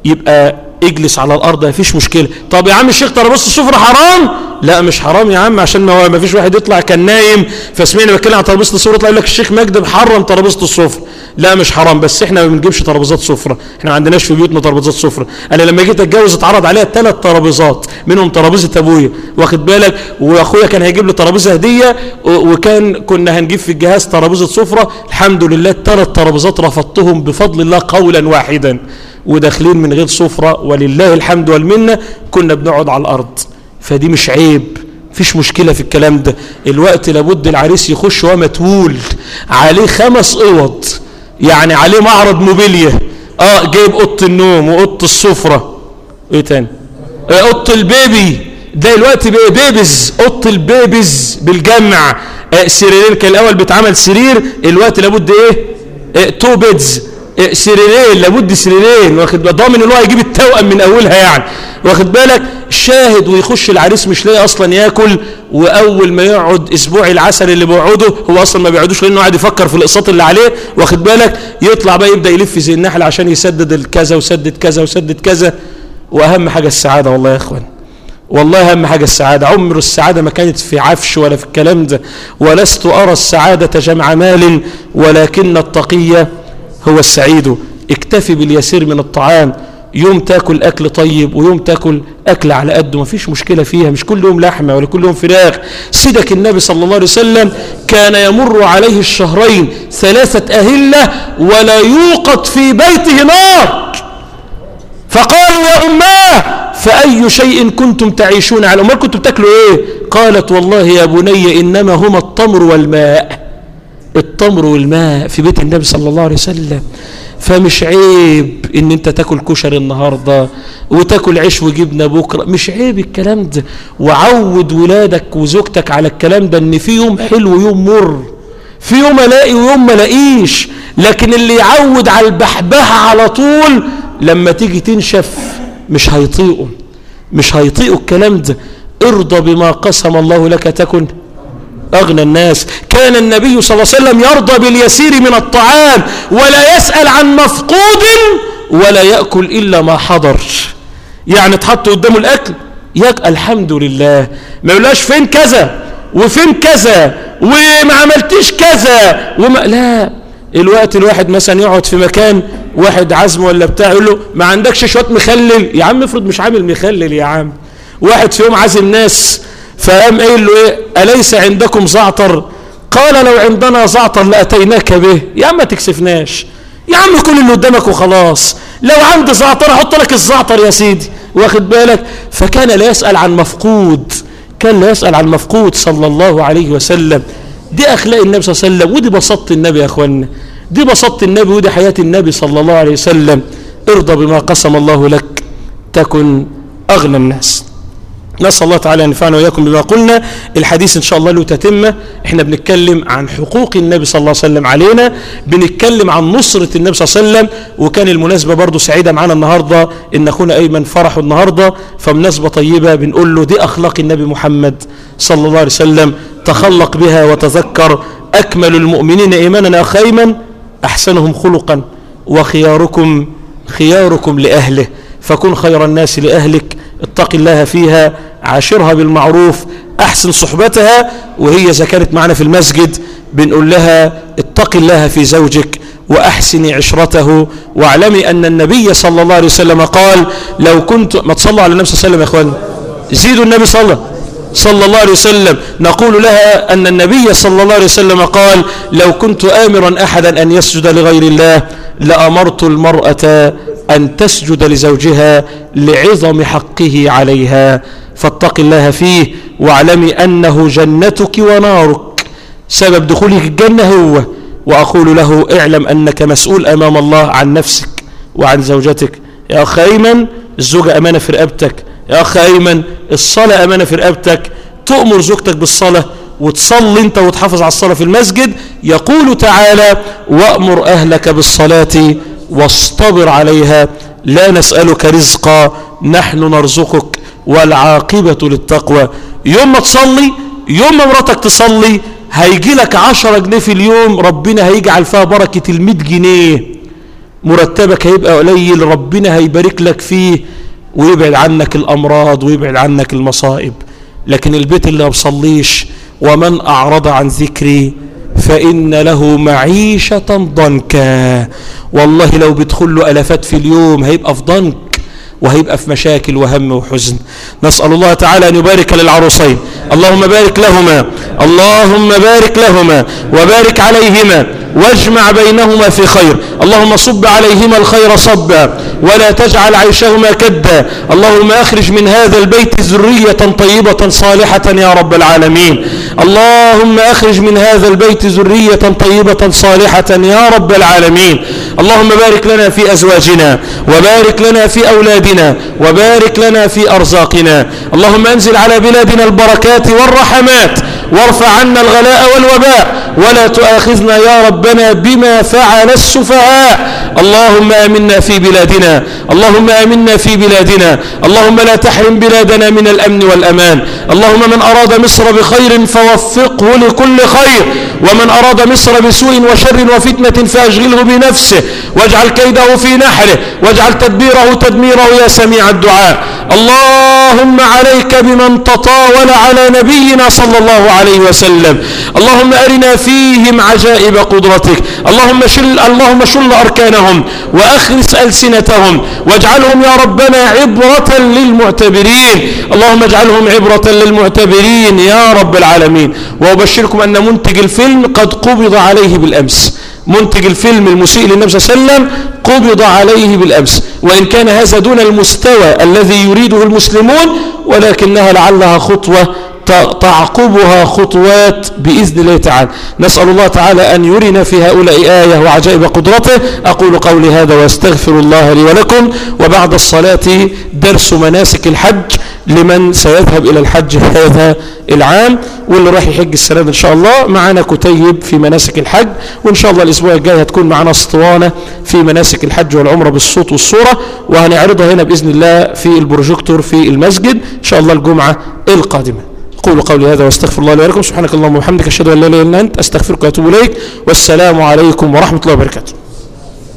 يبقى اجلس على الأرض ما فيش مشكلة. طب يا عم الشيخ بص السفره حرام. لا مش حرام يا عم عشان ما, فيش واحد يطلع كان نايم. فسمعنا بتكلم عن ترابيزة السفرة. يطلع يقول لك الشيخ مجد حرم ترابيزة السفرة. لا مش حرام بس إحنا ما بنجيبش ترابيزات سفرة. إحنا ما عندناش في بيوتنا ترابيزات سفرة. أنا لما جيت اتجوز اتعرض عليها ثلاث ترابيزات منهم ترابيزة أبويا. واخد بالك؟ وأخويا كان هيجيب لي ترابيزة هدية وكان كنا هنجيب في الجهاز ترابيزة سفرة. الحمد لله الثلاث ترابيزات رفضتهم بفضل الله قولا واحدا. وداخلين من غير سفرة ولله الحمد والمنة كنا بنقعد على الأرض. فدي مش عيب فيش مشكلة في الكلام ده. الوقت لابد العريس يخش وهو متول عليه خمس أوض يعني عليه معرض موبيليا. آه جايب أوضة النوم وأوضة السفرة. إيه تاني؟ آه أوضة ال baby. ده الوقت بقى babies أوضة ال babies بالجمع. آه سريرين كان الأول بيتعمل سرير الوقت لابد إيه؟ آه two beds سريرين لابد سريرين واخد ضامن إن هو هيجيب التوأم من أولها يعني. واخد بالك؟ شاهد ويخش العريس مش لاقي أصلا ياكل وأول ما يقعد أسبوع العسل اللي بيقعده هو أصلا ما بيقعدوش لأنه قاعد يفكر في الأقساط اللي عليه. واخد بالك؟ يطلع بقى يبدأ يلف زي النحل عشان يسدد الكذا وسدد كذا وسدد كذا. وأهم حاجة السعادة والله يا إخوان. والله أهم حاجة السعادة. عمر السعادة ما كانت في عفش ولا في الكلام ده. ولست أرى السعادة جمع مال ولكن التقي هو السعيد. اكتفي باليسير من الطعام. يوم تاكل أكل طيب ويوم تاكل أكل على قده مفيش مشكلة فيها. مش كل يوم لحمة ولا كل يوم فراخ. سيدك النبي صلى الله عليه وسلم كان يمر عليه الشهرين ثلاثة أهلة ولا يوقد في بيته نار. فقالوا يا اماه فأي شيء كنتم تعيشون على؟ أمال كنتم تاكلوا إيه؟ قالت والله يا بني إنما هما التمر والماء. التمر والماء في بيت النبي صلى الله عليه وسلم. فمش عيب إن أنت تاكل كشري النهارده وتاكل عيش وجبنة بكرة. مش عيب الكلام ده. وعود ولادك وزوجتك على الكلام ده إن في يوم حلو ويوم مر. في يوم الاقي ويوم ما الاقيش لكن اللي يعود على البحبحة على طول لما تيجي تنشف مش هيطيقه. مش هيطيقوا الكلام ده. ارضى بما قسم الله لك تكن. أغنى الناس. كان النبي صلى الله عليه وسلم يرضى باليسير من الطعام ولا يسأل عن مفقود ولا يأكل إلا ما حضر. يعني تحط قدامه الأكل ياك الحمد لله. ما يقولهاش فين كذا وفين كذا وما عملتيش كذا وما لا. الوقت الواحد مثلا يقعد في مكان واحد عزم ولا بتاع يقول له ما عندكش شوية مخلل. يا عم افرض مش عامل مخلل يا عم. واحد في يوم عازم ناس فقام قايل له إيه؟ أليس عندكم زعتر؟ قال لو عندنا زعتر لأتيناك به. يا عم ما تكسفناش. يا عم كل اللي قدامك وخلاص. لو عندي زعتر أحط لك الزعتر يا سيدي. واخد بالك؟ فكان لا يسأل عن مفقود. كان لا يسأل عن مفقود صلى الله عليه وسلم. دي أخلاق النبي صلى الله عليه وسلم. ودي بساطه النبي يا اخوانا دي بساطه النبي ودي حياة النبي صلى الله عليه وسلم. ارضى بما قسم الله لك. تكن أغنى الناس. نسأل الله تعالى أن ينفعنا وإياكم بما قلنا. الحديث إن شاء الله له تتمة. إحنا بنتكلم عن حقوق النبي صلى الله عليه وسلم علينا. بنتكلم عن نصرة النبي صلى الله عليه وسلم. وكان المناسبة برضو سعيدة معنا النهاردة. إن أخونا أيمن فرحه النهاردة. فمناسبة طيبة بنقول له دي أخلاق النبي محمد صلى الله عليه وسلم. تخلق بها وتذكر. أكمل المؤمنين إيمانا يا أخ أيمن. أحسنهم خلقا. وخياركم خياركم لأهله. فكن خير الناس لأهلك. اتق الله فيها عاشرها بالمعروف أحسن صحبتها. وهي إذا كانت معنا في المسجد بنقول لها اتق الله في زوجك وأحسني عشرته. واعلمي أن النبي صلى الله عليه وسلم قال لو كنت ما تصلوا على النبي صلى الله عليه وسلم يا إخوان؟ زيدوا النبي صلى صلى الله عليه وسلم. نقول لها أن النبي صلى الله عليه وسلم قال لو كنت آمرا أحدا أن يسجد لغير الله لأمرت المرأة أن تسجد لزوجها لعظم حقه عليها. فاتق الله فيه واعلمي أنه جنتك ونارك. سبب دخولك الجنة هو وأقول له اعلم أنك مسؤول أمام الله عن نفسك وعن زوجتك. يا أخ أيمن الزوجة أمانة في رقبتك. يا أخ أيمن الصلاة أمانة في رقبتك. تؤمر زوجتك بالصلاة وتصلي أنت وتحافظ على الصلاة في المسجد. يقول تعالى وأمر أهلك بالصلاة واصطبر عليها. لا نسألك رزقا نحن نرزقك والعاقبة للتقوى. يوم ما تصلي يوم ما مراتك تصلي هيجي لك عشرة جنيه في اليوم ربنا هيجعل فيها بركة المئة جنيه. مرتبك هيبقى قليل ربنا هيبارك لك فيه ويبعد عنك الأمراض ويبعد عنك المصائب. لكن البيت اللي ما بصليش ومن أعرض عن ذكري فإن له معيشة ضنكا. والله لو بيدخل له ألفات في اليوم هيبقى في ضنك وهيبقى في مشاكل وهم وحزن. نسأل الله تعالى أن يبارك للعروسين. اللهم بارك لهما. اللهم بارك لهما وبارك عليهما. واجمع بينهما في خير. اللهم صب عليهما الخير صبا ولا تجعل عيشهما كدا. اللهم أخرج من هذا البيت ذرية طيبة صالحة يا رب العالمين. اللهم أخرج من هذا البيت ذرية طيبة صالحة يا رب العالمين. اللهم بارك لنا في أزواجنا وبارك لنا في أولادنا وبارك لنا في أرزاقنا. اللهم أنزل على بلادنا البركات والرحمات وارفع عنا الغلاء والوباء. ولا تؤاخذنا يا ربنا بما فعل السفهاء. اللهم آمنا في بلادنا اللهم آمنا في بلادنا اللهم لا تحرم بلادنا من الأمن والأمان. اللهم من أراد مصر بخير فوفقه لكل خير ومن أراد مصر بسوء وشر وفتنة فأشغله بنفسه. واجعل كيده في نحره واجعل تدبيره تدميره يا سميع الدعاء. اللهم عليك بمن تطاول على نبينا صلى الله عليه وسلم. اللهم أرنا فيهم عجائب قدرتك. اللهم شل, اللهم شل أركانهم وأخرس ألسنتهم واجعلهم يا ربنا عبرة للمعتبرين. اللهم اجعلهم عبرة للمعتبرين يا رب العالمين. وأبشركم أن منتج الفيلم قد قبض عليه بالأمس. منتج الفيلم المسيء للنبي صلى الله عليه وسلم قبض عليه بالأمس. وإن كان هذا دون المستوى الذي يريده المسلمون ولكنها لعلها خطوة تعقبها خطوات بإذن الله تعالى. نسأل الله تعالى أن يرنا في هؤلاء آية وعجائب قدرته. أقول قولي هذا واستغفر الله لي ولكم. وبعد الصلاة درس مناسك الحج لمن سيذهب إلى الحج هذا العام. واللي راح يحج السنة إن شاء الله. معنا كتيب في مناسك الحج. وإن شاء الله الأسبوع الجاي هتكون معنا أسطوانة في مناسك الحج والعمرة بالصوت والصورة. وهنعرضها هنا بإذن الله في البروجيكتور في المسجد. إن شاء الله الجمعة القادمة. قولوا قولي هذا واستغفر الله لي ولكم. سبحانك اللهم وبحمدك أشهد أن لا إله إلا أنت أستغفرك وأتوب إليك. والسلام عليكم ورحمة الله وبركاته.